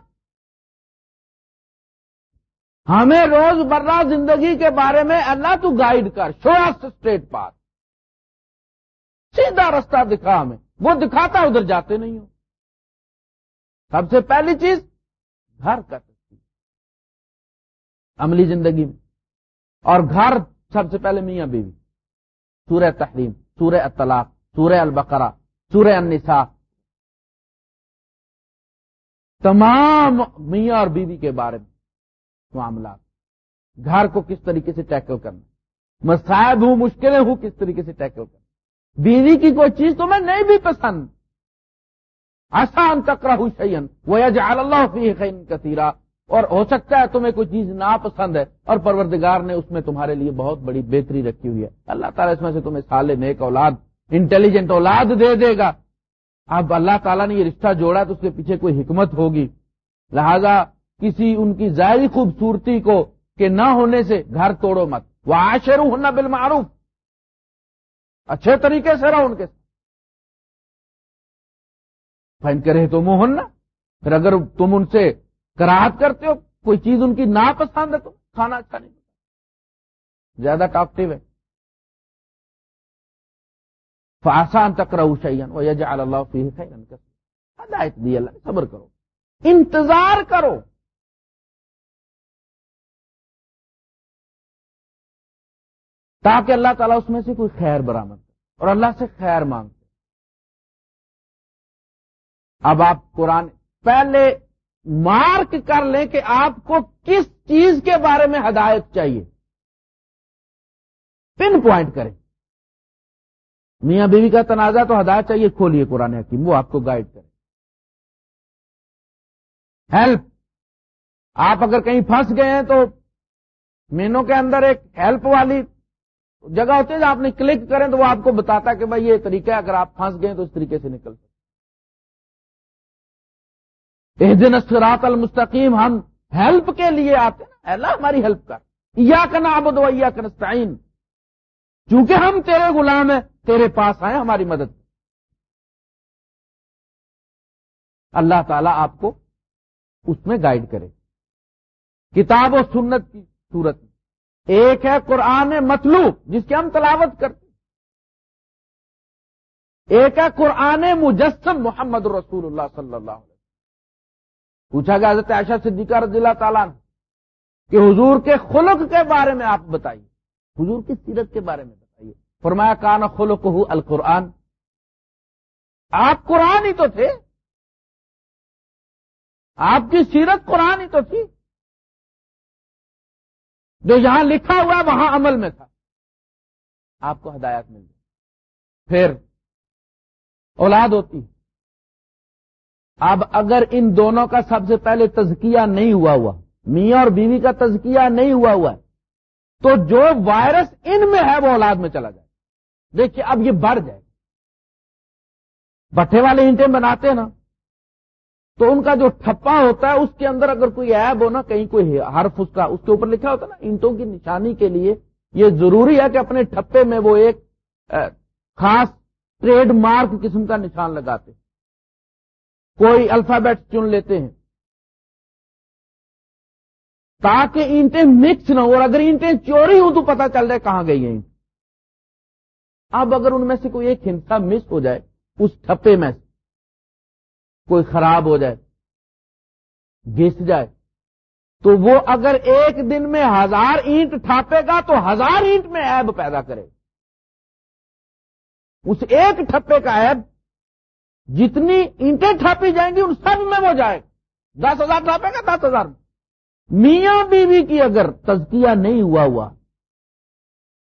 ہمیں روز مرہ زندگی کے بارے میں اللہ تو گائیڈ کر شو اسٹیٹ پاس سیدھا رستہ دکھا ہمیں، وہ دکھاتا ادھر جاتے نہیں ہو۔ سب سے پہلی چیز، گھر کا عملی زندگی میں۔ اور گھر سب سے پہلے میاں بیوی۔ سورہ تحریم، سورہ اطلاق سورہ البقرہ، سورہ النساء۔ تمام میاں اور بیوی کے بارے میں معاملات۔ گھر کو کس طریقے سے ٹیکل کرنا؟ مسائب ہوں مشکلیں ہوں کس طریقے سے ٹیکل کرنا؟ بیوی کی کوئی چیز تمہیں نہیں بھی پسند۔ آسان تکرا ہو شیئن وہ جال اللہ فی خین کثیرہ اور ہو سکتا ہے تمہیں کوئی چیز ناپسند ہے اور پروردگار نے اس میں تمہارے لیے بہت بڑی بہتری رکھی ہوئی ہے۔ اللہ تعالیٰ اس میں سے تمہیں سالے نیک اولاد، انٹیلیجنٹ اولاد دے دے گا۔ اب اللہ تعالیٰ نے یہ رشتہ جوڑا تو اس کے پیچھے کوئی حکمت ہوگی۔ لہذا کسی ان کی ظاہری خوبصورتی کو کہ نہ ہونے سے گھر توڑو مت۔ وہ آشرو ہونا بالمعروف۔ اچھے طریقے سے رہو ان کے فائن کرے تو منہ پھر اگر تم ان سے کراہت کرتے ہو، کوئی چیز ان کی ناپسند ہے تو کھانا اچھا نہیں زیادہ ٹاکٹیو ہے۔ فاسان تک شیئن وہ یج اللہ فی ہدایت دی اللہ، صبر کرو۔ انتظار کرو۔ تاکہ اللہ تعالیٰ اس میں سے کوئی خیر برامد اور اللہ سے خیر مانگتے اب آپ قرآن پہلے مارک کر لیں کہ آپ کو کس چیز کے بارے میں ہدایت چاہیے۔ پن پوائنٹ کریں۔ میاں بیوی کا تنازع تو ہدایت چاہیے کھولئے قرآن حکیم، وہ آپ کو گائیڈ کرے ہیلپ آپ اگر کہیں پھنس گئے ہیں تو مینوں کے اندر ایک ہیلپ والی جگہ ہوتی ہے آپ نے کلک کریں تو وہ آپ کو بتاتا ہے کہ بھائی یہ طریقہ ہے، اگر آپ پھنس گئے تو اس طریقے سے نکل سکتے دن اسرات المستقیم، ہم ہیلپ کے لیے آتے نا اللہ، ہماری ہیلپ کر۔ یا کنا آبد یا کنستعین چونکہ ہم تیرے غلام ہیں، تیرے پاس آئے، ہماری مدد۔ اللہ تعالیٰ آپ کو اس میں گائیڈ کرے۔ کتاب و سنت کی صورت میں۔ ایک ہے قرآن مطلوب، جس کی ہم تلاوت کرتے ایک ہے قرآن مجسم، محمد رسول اللہ صلی اللہ علیہ وسلم۔ پوچھا گیا حضرت عائشہ صدیقہ رضی اللہ تعالیٰ نے کہ حضور کے خلق کے بارے میں آپ بتائیے۔ حضور کی سیرت کے بارے میں بتائیے۔ فرمایا کان خلق ہو القرآن۔ آپ قرآن ہی تو تھے۔ آپ کی سیرت قرآن ہی تو تھی۔ جو یہاں لکھا ہوا وہاں عمل میں تھا۔ آپ کو ہدایت مل جائے پھر اولاد ہوتی۔ ہے اب اگر ان دونوں کا سب سے پہلے تزکیہ نہیں ہوا ہوا، میاں اور بیوی کا تزکیہ نہیں ہوا ہوا ہے تو جو وائرس ان میں ہے وہ اولاد میں چلا جائے۔ دیکھیے، اب یہ بڑھ جائے۔ بٹھے والے اینٹیں بناتے ہیں نا، تو ان کا جو ٹھپا ہوتا ہے، اس کے اندر اگر کوئی ایب ہو نا، کہیں کوئی حرف اس کا، اس کے اوپر لکھا ہوتا ہے نا، اینٹوں کی نشانی کے لیے یہ ضروری ہے کہ اپنے ٹھپے میں وہ ایک خاص ٹریڈ مارک قسم کا نشان لگاتے۔ کوئی الفابیٹ چن لیتے ہیں۔ تاکہ اینٹیں مکس نہ ہو اور اگر اینٹیں چوری ہوں تو پتا چل رہا ہے کہاں گئی ہیں اب اگر ان میں سے کوئی ایک ہنسا مس ہو جائے، اس ٹھپے میں سے کوئی خراب ہو جائے گس جائے، تو وہ اگر ایک دن میں ہزار اینٹ ٹھاپے گا تو ہزار اینٹ میں ایب پیدا کرے۔ اس ایک ٹھپے کا ایب جتنی اینٹیں ٹھاپی جائیں گی ان سب میں وہ جائے دس ہزار ٹھاپے گا، دس ہزار۔ میاں بیوی کی اگر تزکیہ نہیں ہوا ہوا،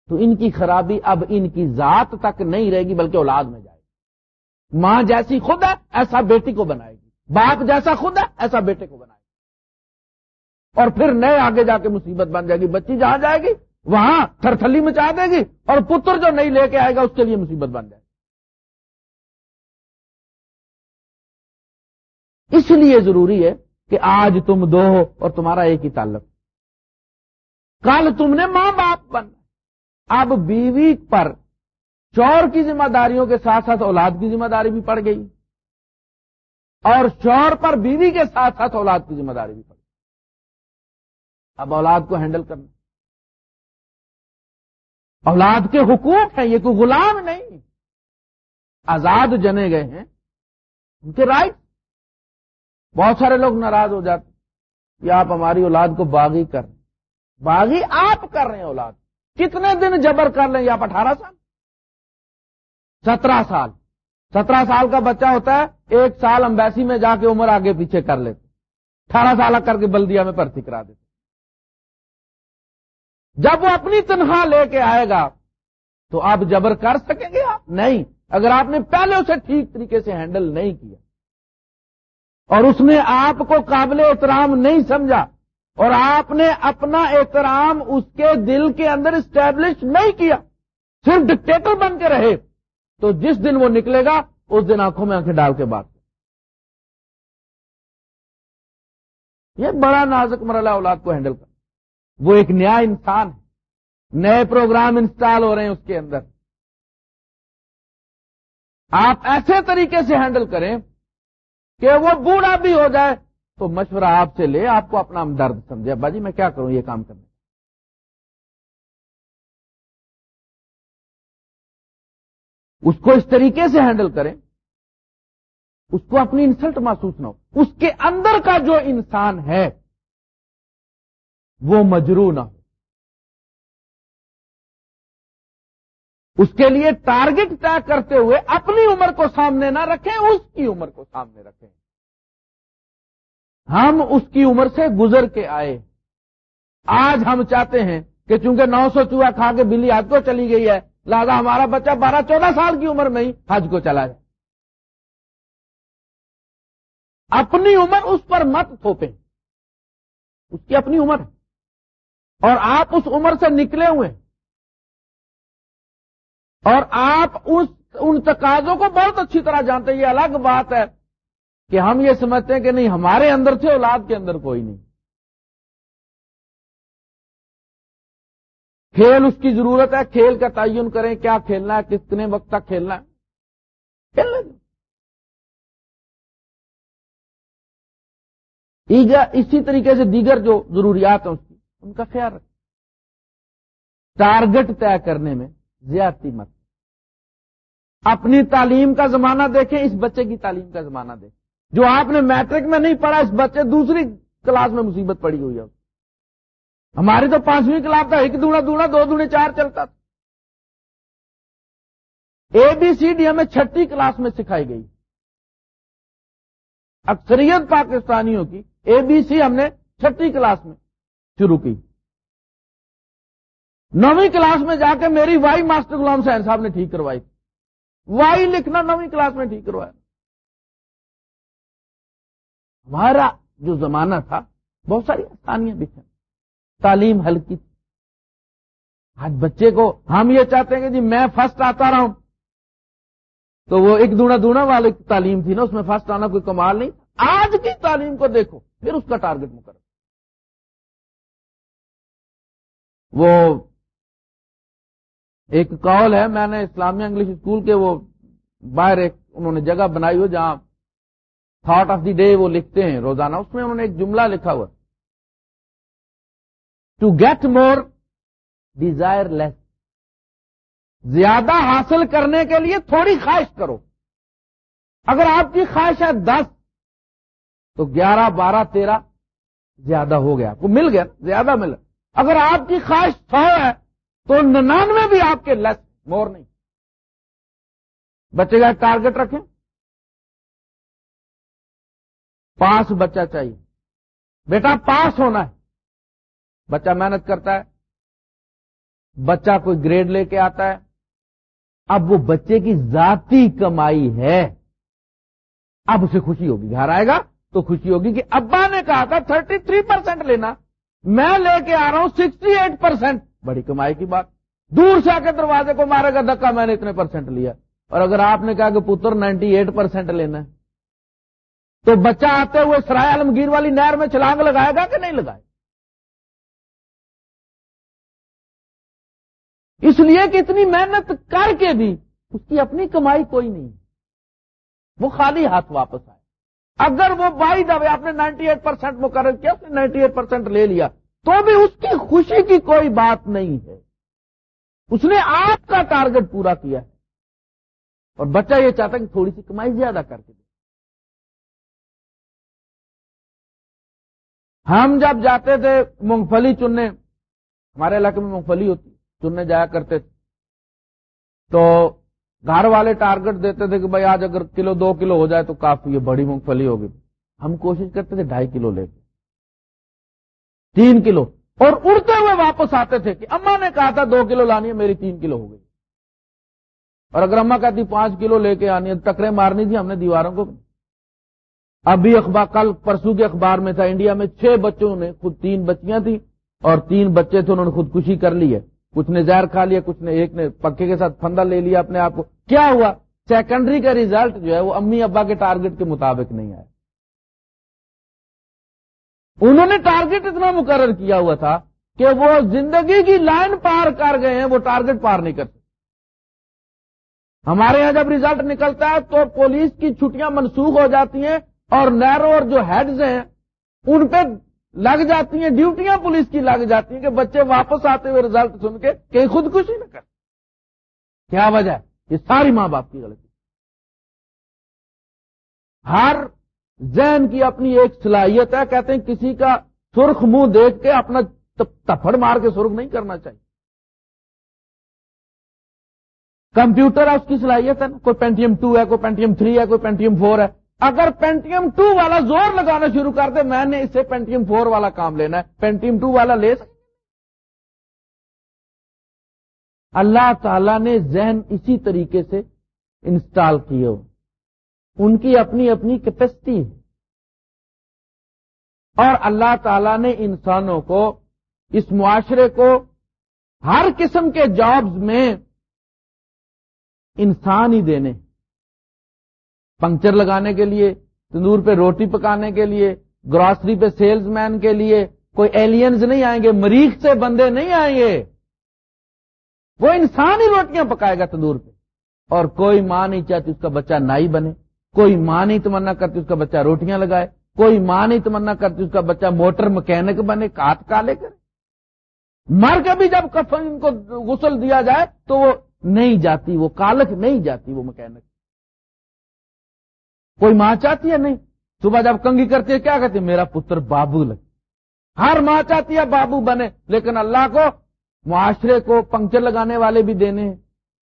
تو ان کی خرابی اب ان کی ذات تک نہیں رہے گی، بلکہ اولاد میں جائے گی۔ ماں جیسی خود ہے، ایسا بیٹی کو بنائے گی۔ باپ جیسا خود ہے، ایسا بیٹے کو بنائے گی۔ اور پھر نئے آگے جا کے مصیبت بن جائے گی، بچی جہاں جائے گی، وہاں تھرتھلی مچا دے گی، اور پتر جو نہیں لے کے آئے گا، اس کے لیے مصیبت بن جائے گی۔ اس لیے ضروری ہے کہ آج تم دو ہو اور تمہارا ایک ہی تعلق۔ کل تم نے ماں باپ بن۔ اب بیوی پر چور کی ذمہ داریوں کے ساتھ ساتھ اولاد کی ذمہ داری بھی پڑ گئی۔ اور چور پر بیوی کے ساتھ ساتھ اولاد کی ذمہ داری بھی پڑ گئی۔ اب اولاد کو ہینڈل کرنا۔ اولاد کے حقوق ہیں، یہ کوئی غلام نہیں۔ آزاد جنے گئے ہیں۔ ان کے رائٹ بہت سارے لوگ ناراض ہو جاتے کہ آپ ہماری اولاد کو باغی کر رہے باغی آپ کر رہے ہیں اولاد۔ کتنے دن جبر کر لیں آپ؟ اٹھارہ سال؟ سترہ سال۔ سترہ سال کا بچہ ہوتا ہے، ایک سال امبیسی میں جا کے عمر آگے پیچھے کر لیتے اٹھارہ سال کر کے بلدیا میں بھرتی کرا دیتے جب وہ اپنی تنخواہ لے کے آئے گا، تو آپ جبر کر سکیں گے آپ؟ نہیں۔ اگر آپ نے پہلے اسے ٹھیک طریقے سے ہینڈل نہیں کیا اور اس نے آپ کو قابل احترام نہیں سمجھا اور آپ نے اپنا احترام اس کے دل کے اندر اسٹیبلش نہیں کیا، صرف ڈکٹیٹر بن کے رہے۔ تو جس دن وہ نکلے گا، اس دن آنکھوں میں آنکھیں ڈال کے بات۔ یہ بڑا نازک مرلہ اولاد کو ہینڈل کر۔ وہ ایک نیا انسان ہے۔ نئے پروگرام انسٹال ہو رہے ہیں اس کے اندر۔ آپ ایسے طریقے سے ہینڈل کریں کہ وہ بوڑھا بھی ہو جائے، تو مشورہ آپ سے لے، آپ کو اپنا درد سمجھے، ابا جی میں کیا کروں، یہ کام کرنے۔ اس کو اس طریقے سے ہینڈل کریں، اس کو اپنی انسلٹ محسوس نہ ہو۔ اس کے اندر کا جو انسان ہے، وہ مجرو نہ ہو۔ اس کے لیے ٹارگٹ طے کرتے ہوئے اپنی عمر کو سامنے نہ رکھیں، اس کی عمر کو سامنے رکھیں۔ ہم اس کی عمر سے گزر کے آئے۔ آج ہم چاہتے ہیں کہ چونکہ نو سو چوہا کھا کے بلی حج کو چلی گئی ہے، لہذا ہمارا بچہ بارہ چودہ سال کی عمر میں ہی حج کو چلا جائے۔ اپنی عمر اس پر مت تھوپیں۔ اس کی اپنی عمر ہے۔ اور آپ اس عمر سے نکلے ہوئے اور آپ اس، ان تقاضوں کو بہت اچھی طرح جانتے ہیں، یہ الگ بات ہے کہ ہم یہ سمجھتے ہیں کہ نہیں، ہمارے اندر تھے اولاد کے اندر کوئی نہیں۔ کھیل اس کی ضرورت ہے، کھیل کا تعین کریں، کیا کھیلنا ہے، کتنے وقت تک کھیلنا ہے۔ اسی طریقے سے دیگر جو ضروریات ہیں، اس کی، ان کا خیال رکھیں۔ ٹارگٹ طے کرنے میں زیادتی مت۔ اپنی تعلیم کا زمانہ دیکھیں، اس بچے کی تعلیم کا زمانہ دیکھیں۔ جو آپ نے میٹرک میں نہیں پڑھا، اس بچے دوسری کلاس میں مصیبت پڑی ہوئی ہے۔ ہماری تو پانچویں کلاس تھا ایک دوڑا دوڑا دو دوڑے چار چلتا تھا۔ اے بی سی ڈی ہمیں چھٹی کلاس میں سکھائی گئی۔ اکثریت پاکستانیوں کی اے بی سی ہم نے چھٹی کلاس میں شروع کی۔ نویں کلاس میں جا کے میری وائی ماسٹر غلام سین صاحب نے ٹھیک کروائی۔ وائی لکھنا نویں کلاس میں ٹھیک کروایا۔ ہمارا جو زمانہ تھا، بہت ساری آسانیاں بھی تھیں۔ تعلیم ہلکی تھی۔ آج بچے کو ہم یہ چاہتے ہیں کہ جی میں فرسٹ آتا رہا ہوں۔ تو وہ ایک دونا دونا والی تعلیم تھی نا، اس میں فرسٹ آنا کوئی کمال نہیں۔ آج کی تعلیم کو دیکھو، پھر اس کا ٹارگٹ مقرر۔ وہ ایک کال ہے، میں نے اسلامیہ انگلش اسکول کے وہ باہر ایک انہوں نے جگہ بنائی ہو جہاں تھاٹ آف دی ڈے وہ لکھتے ہیں، روزانہ، اس میں انہوں نے ایک جملہ لکھا ہوا to get more desire less زیادہ حاصل کرنے کے لیے تھوڑی خواہش کرو۔ اگر آپ کی خواہش ہے دس، تو گیارہ، بارہ، تیرہ، زیادہ ہو گیا کو مل گیا، زیادہ مل اگر آپ کی خواہش سو ہے تو ننانوے بھی آپ کے لیس مور نہیں. بچے کا ٹارگٹ رکھیں. پاس بچہ چاہیے. بیٹا پاس ہونا ہے. بچہ محنت کرتا ہے. بچہ کوئی گریڈ لے کے آتا ہے. اب وہ بچے کی ذاتی کمائی ہے. اب اسے خوشی ہوگی. گھر آئے گا تو خوشی ہوگی کہ ابا نے کہا تھا تھرٹی تھری پرسینٹ لینا. میں لے کے آ رہا ہوں سکسٹی ایٹ پرسینٹ بڑی کمائی کی بات۔ دور سے آ کے دروازے کو مارے گا دکا میں نے اتنے پرسینٹ لیا۔ اور اگر آپ نے کہا کہ پتر نائنٹی ایٹ پرسینٹ لینا ہے، تو بچہ آتے ہوئے سرائے عالمگیر والی نہر میں چھلانگ لگائے گا کہ نہیں لگائے؟ اس لیے کہ اتنی محنت کر کے بھی اس کی اپنی کمائی کوئی نہیں وہ خالی ہاتھ واپس آئے۔ اگر وہ بائی دبے آپ نے نائنٹی ایٹ پرسینٹ مقرر کیا، اس نے نائنٹی ایٹ پرسینٹ لے لیا۔ تو بھی اس کی خوشی کی کوئی بات نہیں ہے۔ اس نے آپ کا ٹارگٹ پورا کیا ہے۔ اور بچہ یہ چاہتا ہے کہ تھوڑی سی کمائی زیادہ کر کے دے۔ ہم جب جاتے تھے مونگ پھلی چننے، ہمارے علاقے میں مونگ پھلی ہوتی، چننے جایا کرتے تھے۔ تو گھر والے ٹارگٹ دیتے تھے کہ بھائی آج اگر کلو دو کلو ہو جائے تو کافی یہ بڑی مونگ پھلی ہوگی۔ ہم کوشش کرتے تھے ڈھائی کلو لے کے۔ تین کلو۔ اور اڑتے ہوئے واپس آتے تھے کہ اما نے کہا تھا دو کلو لانی ہے، میری تین کلو ہو گئی۔ اور اگر اما کہتی پانچ کلو لے کے آنی ہے ٹکرے مارنی تھی ہم نے دیواروں کو۔ ابھی اخبار، کل پرسوں کے اخبار میں تھا، انڈیا میں چھ بچوں نے، خود تین بچیاں تھیں اور تین بچے تھے، انہوں نے خودکشی کر لی ہے۔ کچھ نے زہر کھا لیا، کچھ نے ایک نے پکے کے ساتھ پھندا لے لیا اپنے آپ کو۔ کیا ہوا؟ سیکنڈری کا ریزلٹ جو ہے، وہ امی ابا کے ٹارگٹ کے مطابق نہیں آیا۔ انہوں نے ٹارگٹ اتنا مقرر کیا ہوا تھا کہ وہ زندگی کی لائن پار کر گئے ہیں، وہ ٹارگٹ پار نہیں کرتے۔ ہمارے یہاں جب ریزلٹ نکلتا ہے تو پولیس کی چھٹیاں منسوخ ہو جاتی ہیں اور نیرو جو ہیڈز ہیں، ان پہ لگ جاتی ہیں ڈیوٹیاں پولیس کی لگ جاتی ہیں کہ بچے واپس آتے ہوئے رزلٹ سن کے کہیں خودکشی نہ کر کیا وجہ ہے؟ یہ ساری ماں باپ کی غلطی۔ ہر ذہن کی اپنی ایک صلاحیت ہے، کہتے ہیں کسی کا سرخ منہ دیکھ کے اپنا تفڑ مار کے سرخ نہیں کرنا چاہیے۔ کمپیوٹر ہے، اس کی صلاحیت ہے نا۔ کوئی پینٹیم ٹو ہے، کوئی پینٹیم تھری ہے، کوئی پینٹیم فور ہے۔ اگر پینٹیم ٹو والا زور لگانا شروع کر دے، میں نے اسے پینٹیم فور والا کام لینا ہے۔ پینٹیم ٹو والا لے سکتے اللہ تعالی نے ذہن اسی طریقے سے انسٹال کیے ہو ان کی اپنی اپنی کیپیسٹی ہے۔ اور اللہ تعالی نے انسانوں کو اس معاشرے کو ہر قسم کے جابز میں انسان ہی دینے۔ پنکچر لگانے کے لیے، تندور پہ روٹی پکانے کے لیے گراسری پہ سیلز مین کے لیے، کوئی ایلینز نہیں آئیں گے، مریخ سے بندے نہیں آئیں گے۔ وہ انسان ہی روٹیاں پکائے گا تندور پہ۔ اور کوئی ماں نہیں چاہتی اس کا بچہ نائی بنے۔ کوئی ماں نہیں تمنا کرتی اس کا بچہ روٹیاں لگائے، کوئی ماں نہیں تمنا کرتی اس کا بچہ موٹر مکینک بنے، کات کالے کرے۔ مر کے بھی جب کفن کو غسل دیا جائے تو وہ نہیں جاتی، وہ کالک نہیں جاتی، وہ مکینک۔ کوئی ماں چاہتی ہے؟ نہیں۔ صبح جب کنگی کرتی ہے، کیا کہتی ہے؟ میرا پتر بابو لگ ہر ماں چاہتی ہے بابو بنے، لیکن اللہ کو معاشرے کو پنکچر لگانے والے بھی دینے ہیں،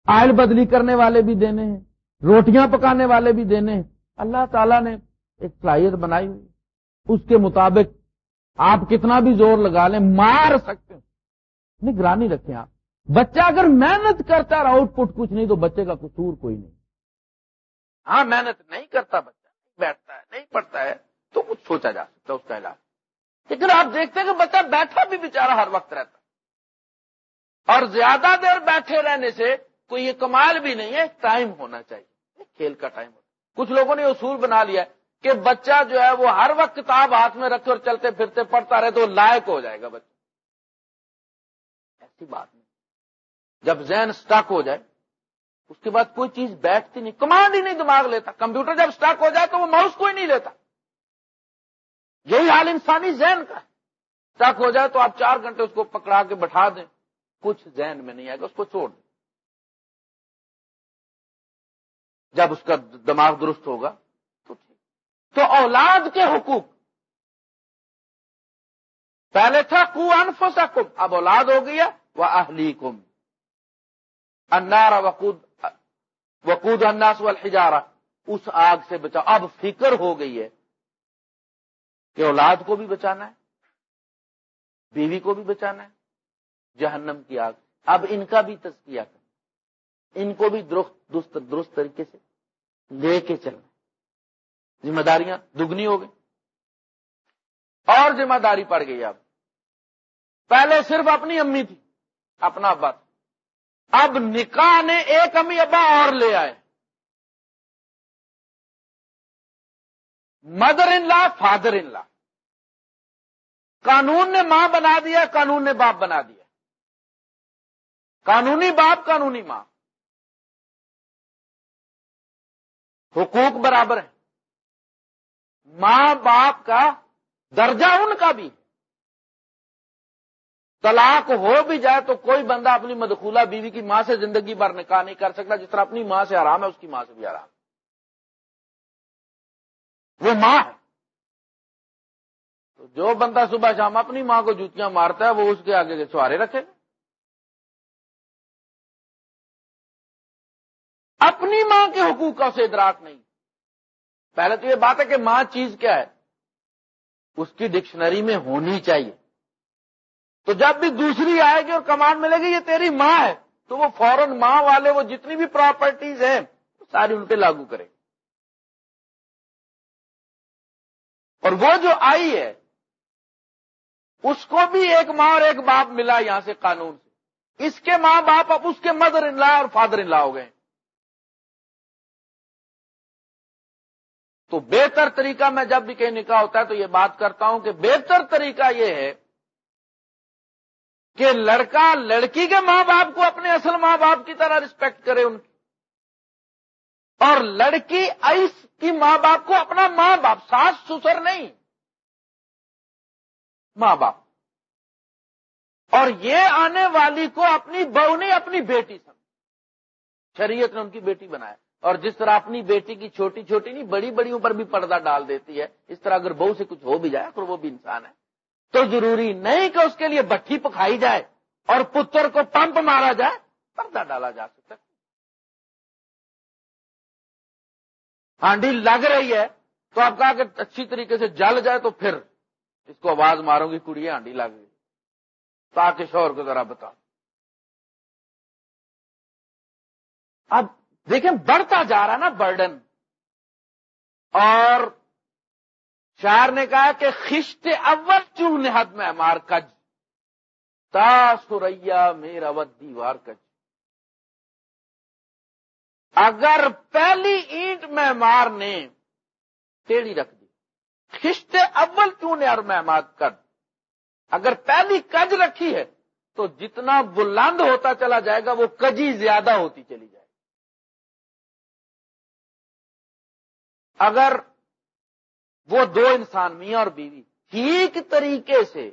آئل بدلی کرنے والے بھی دینے ہیں۔ روٹیاں پکانے والے بھی دینے ہیں۔ اللہ تعالیٰ نے ایک صلاحیت بنائی ہوئی۔ اس کے مطابق آپ کتنا بھی زور لگا لیں، مار سکتے ہیں۔ نگرانی رکھیں آپ۔ بچہ اگر محنت کرتا ہے آؤٹ پٹ کچھ نہیں تو بچے کا قصور کوئی نہیں۔ ہاں محنت نہیں کرتا بچہ بیٹھتا ہے، نہیں پڑھتا ہے، تو کچھ سوچا جا سکتا اس کا علاج۔ لیکن آپ دیکھتے ہیں کہ بچہ بیٹھا بھی بیچارہ ہر وقت رہتا اور زیادہ دیر بیٹھے رہنے سے کوئی یہ کمال بھی نہیں ہے ٹائم ہونا چاہیے۔ کھیل کا ٹائم ہوتا کچھ لوگوں نے اصول بنا لیا کہ بچہ جو ہے وہ ہر وقت کتاب ہاتھ میں رکھے اور چلتے پھرتے پڑھتا رہے تو لائق ہو جائے گا بچہ۔ ایسی بات نہیں۔ جب ذہن سٹک ہو جائے، اس کے بعد کوئی چیز بیٹھتی نہیں کمانڈ ہی نہیں دماغ لیتا۔ کمپیوٹر جب سٹک ہو جائے تو وہ ماؤس کو ہی نہیں لیتا۔ یہی حال انسانی ذہن کا ہے۔ سٹک ہو جائے تو آپ چار گھنٹے اس کو پکڑا کے بٹھا دیں۔ کچھ ذہن میں نہیں آئے گا، اس کو چھوڑ دیں۔ جب اس کا دماغ درست ہوگا تو ٹھیک۔ تو اولاد کے حقوق۔ پہلے تھا کو انفسکم، اب اولاد ہو گیا وہ اہلی کم انارا وقود وقود اناس والحجارہ۔ اس آگ سے بچا اب فکر ہو گئی ہے کہ اولاد کو بھی بچانا ہے، بیوی کو بھی بچانا ہے، جہنم کی آگ۔ اب ان کا بھی تذکیہ کرنا ان کو بھی درست درست طریقے سے لے کے چلنا ذمہ داریاں دگنی ہو گئی اور ذمہ داری پڑ گئی اب۔ پہلے صرف اپنی امی تھی، اپنا ابا تھا۔ اب نکاح نے ایک امی ابا اور لے آئے۔ Mother in law father in لا قانون نے ماں بنا دیا، قانون نے باپ بنا دیا۔ قانونی باپ، قانونی ماں۔ حقوق برابر ہے ماں باپ کا درجہ ان کا بھی۔ طلاق ہو بھی جائے تو کوئی بندہ اپنی مدخولہ بیوی کی ماں سے زندگی بھر نکاح نہیں کر سکتا جس طرح اپنی ماں سے آرام ہے، اس کی ماں سے بھی آرام وہ ماں ہے۔ تو جو بندہ صبح شام اپنی ماں کو جوتیاں مارتا ہے، وہ اس کے آگے کے سوارے رکھے۔ گا اپنی ماں کے حقوق کا اسے ادراک نہیں۔ پہلے تو یہ بات ہے کہ ماں چیز کیا ہے؟ اس کی ڈکشنری میں ہونی چاہیے۔ تو جب بھی دوسری آئے گی اور کمانڈ ملے گی، یہ تیری ماں ہے، تو وہ فوراً ماں والے، وہ جتنی بھی پراپرٹیز ہیں ساری ان پہ لاگو کرے۔ اور وہ جو آئی ہے، اس کو بھی ایک ماں اور ایک باپ ملا یہاں سے قانون سے۔ اس کے ماں باپ اب اس کے مدر ان لا اور فادر ان لا ہو گئے۔ تو بہتر طریقہ میں جب بھی کہیں نکاح ہوتا ہے تو یہ بات کرتا ہوں کہ بہتر طریقہ یہ ہے کہ لڑکا لڑکی کے ماں باپ کو اپنے اصل ماں باپ کی طرح رسپیکٹ کرے ان کی۔ اور لڑکی ایس کی ماں باپ کو اپنا ماں باپ، ساس سسر نہیں، ماں باپ۔ اور یہ آنے والی کو اپنی بہو نے اپنی بیٹی سمجھ شریعت نے ان کی بیٹی بنایا۔ اور جس طرح اپنی بیٹی کی چھوٹی چھوٹی نہیں، بڑی بڑیوں پر بھی پردہ ڈال دیتی ہے، اس طرح اگر بہو سے کچھ ہو بھی جائے تو وہ بھی انسان ہے، تو ضروری نہیں کہ اس کے لیے بٹھی پکائی جائے اور پتر کو پمپ مارا جائے، پردہ ڈالا جا سکتا ہانڈی لگ رہی ہے، تو آپ کہا کہ اچھی طریقے سے جل جائے تو پھر اس کو آواز مارو گی کڑی ہانڈی لگ گئی۔ تاکہ شور کو ذرا بتا اب دیکھیں بڑھتا جا رہا نا برڈن۔ اور شاعر نے کہا کہ خشت اول چون حد میں مار کج۔ تا سوریا میرا ود دیوار کج۔ اگر پہلی اینٹ میں مار نے ٹیڑھی رکھ دی۔ خشت اول چون اور مہماد کد اگر پہلی کج رکھی ہے تو جتنا بلند ہوتا چلا جائے گا وہ کجی زیادہ ہوتی چلی جائے اگر وہ دو انسان میاں اور بیوی ٹھیک طریقے سے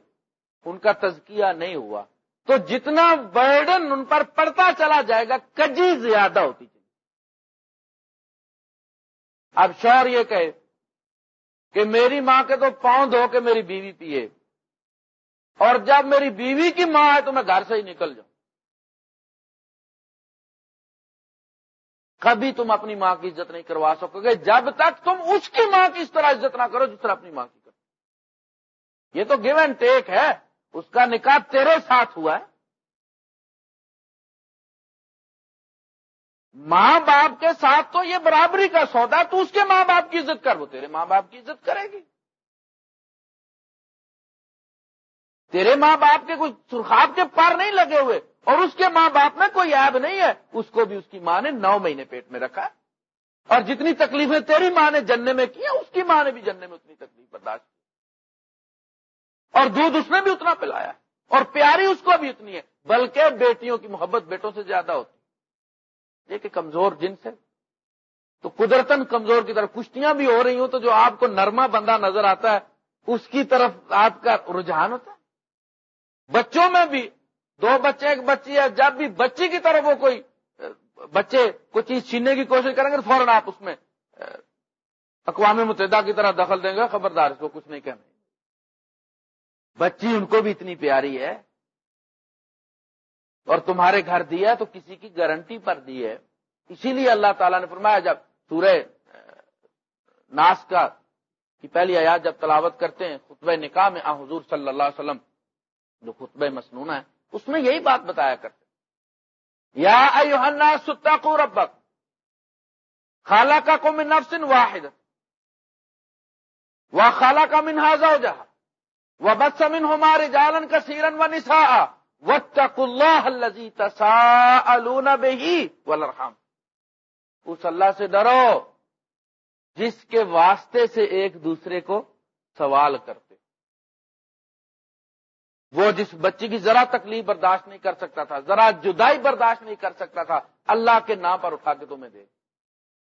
ان کا تزکیہ نہیں ہوا، تو جتنا برڈن ان پر پڑتا چلا جائے گا، کجی زیادہ ہوتی چلی اب شور یہ کہے کہ میری ماں کے تو پاؤں دھو کے میری بیوی پیے، اور جب میری بیوی کی ماں ہے تو میں گھر سے ہی نکل جاؤں۔ کبھی تم اپنی ماں کی عزت نہیں کروا سکو گے، جب تک تم اس کی ماں کی اس طرح عزت نہ کرو جس طرح اپنی ماں کی کرو۔ یہ تو گیو اینڈ ٹیک ہے، اس کا نکاح تیرے ساتھ ہوا ہے۔ ماں باپ کے ساتھ تو یہ برابری کا سودا، تو اس کے ماں باپ کی عزت کر، وہ تیرے ماں باپ کی عزت کرے گی۔ تیرے ماں باپ کے کچھ سرخاب کے پار نہیں لگے ہوئے۔ اور اس کے ماں باپ میں کوئی عیب نہیں ہے۔ اس کو بھی اس کی ماں نے نو مہینے پیٹ میں رکھا اور جتنی تکلیفیں تیری ماں نے جننے میں کی ہیں، اس کی ماں نے بھی جننے میں اتنی تکلیف برداشت کی۔ اور دودھ اس نے بھی اتنا پلایا اور پیاری اس کو بھی اتنی ہے، بلکہ بیٹیوں کی محبت بیٹوں سے زیادہ ہوتی یہ کہ کمزور جن سے۔ تو قدرتن کمزور کی طرف کشتیاں بھی ہو رہی ہوں تو جو آپ کو نرما بندہ نظر آتا ہے، اس کی طرف آپ کا رجحان ہوتا ہے۔ بچوں میں بھی دو بچے، ایک بچی ہے، جب بھی بچی کی طرف وہ کوئی، بچے کوئی چیز چھیننے کی کوشش کریں گے تو فوراً آپ اس میں، اقوام متحدہ کی طرح دخل دیں گے، خبردار، اس کو کچھ نہیں کہنا۔ بچی ان کو بھی اتنی پیاری ہے، اور تمہارے گھر دیا ہے تو کسی کی گارنٹی پر دی ہے۔ اسی لیے اللہ تعالیٰ نے فرمایا، جب سورہ ناس کا، کی پہلی آیات جب تلاوت کرتے ہیں، خطبہ نکاح میں، آ، حضور صلی اللہ علیہ وسلم، جو خطبہ مصنوع ہے اس میں یہی بات بتایا کرتے یا الناس ستقوا ربک خالہ کا کو من نفس واحد و خالہ کا من حاضا جہاں وہ بدسمن ہمارے جالن کا سیرن و نسا وطق اللہ الزی تسا بہی ولرحم اس اللہ سے ڈرو۔ جس کے واسطے سے ایک دوسرے کو سوال کرتے وہ جس بچے کی ذرا تکلیف برداشت نہیں کر سکتا تھا، ذرا جدائی برداشت نہیں کر سکتا تھا، اللہ کے نام پر اٹھا کے تمہیں دے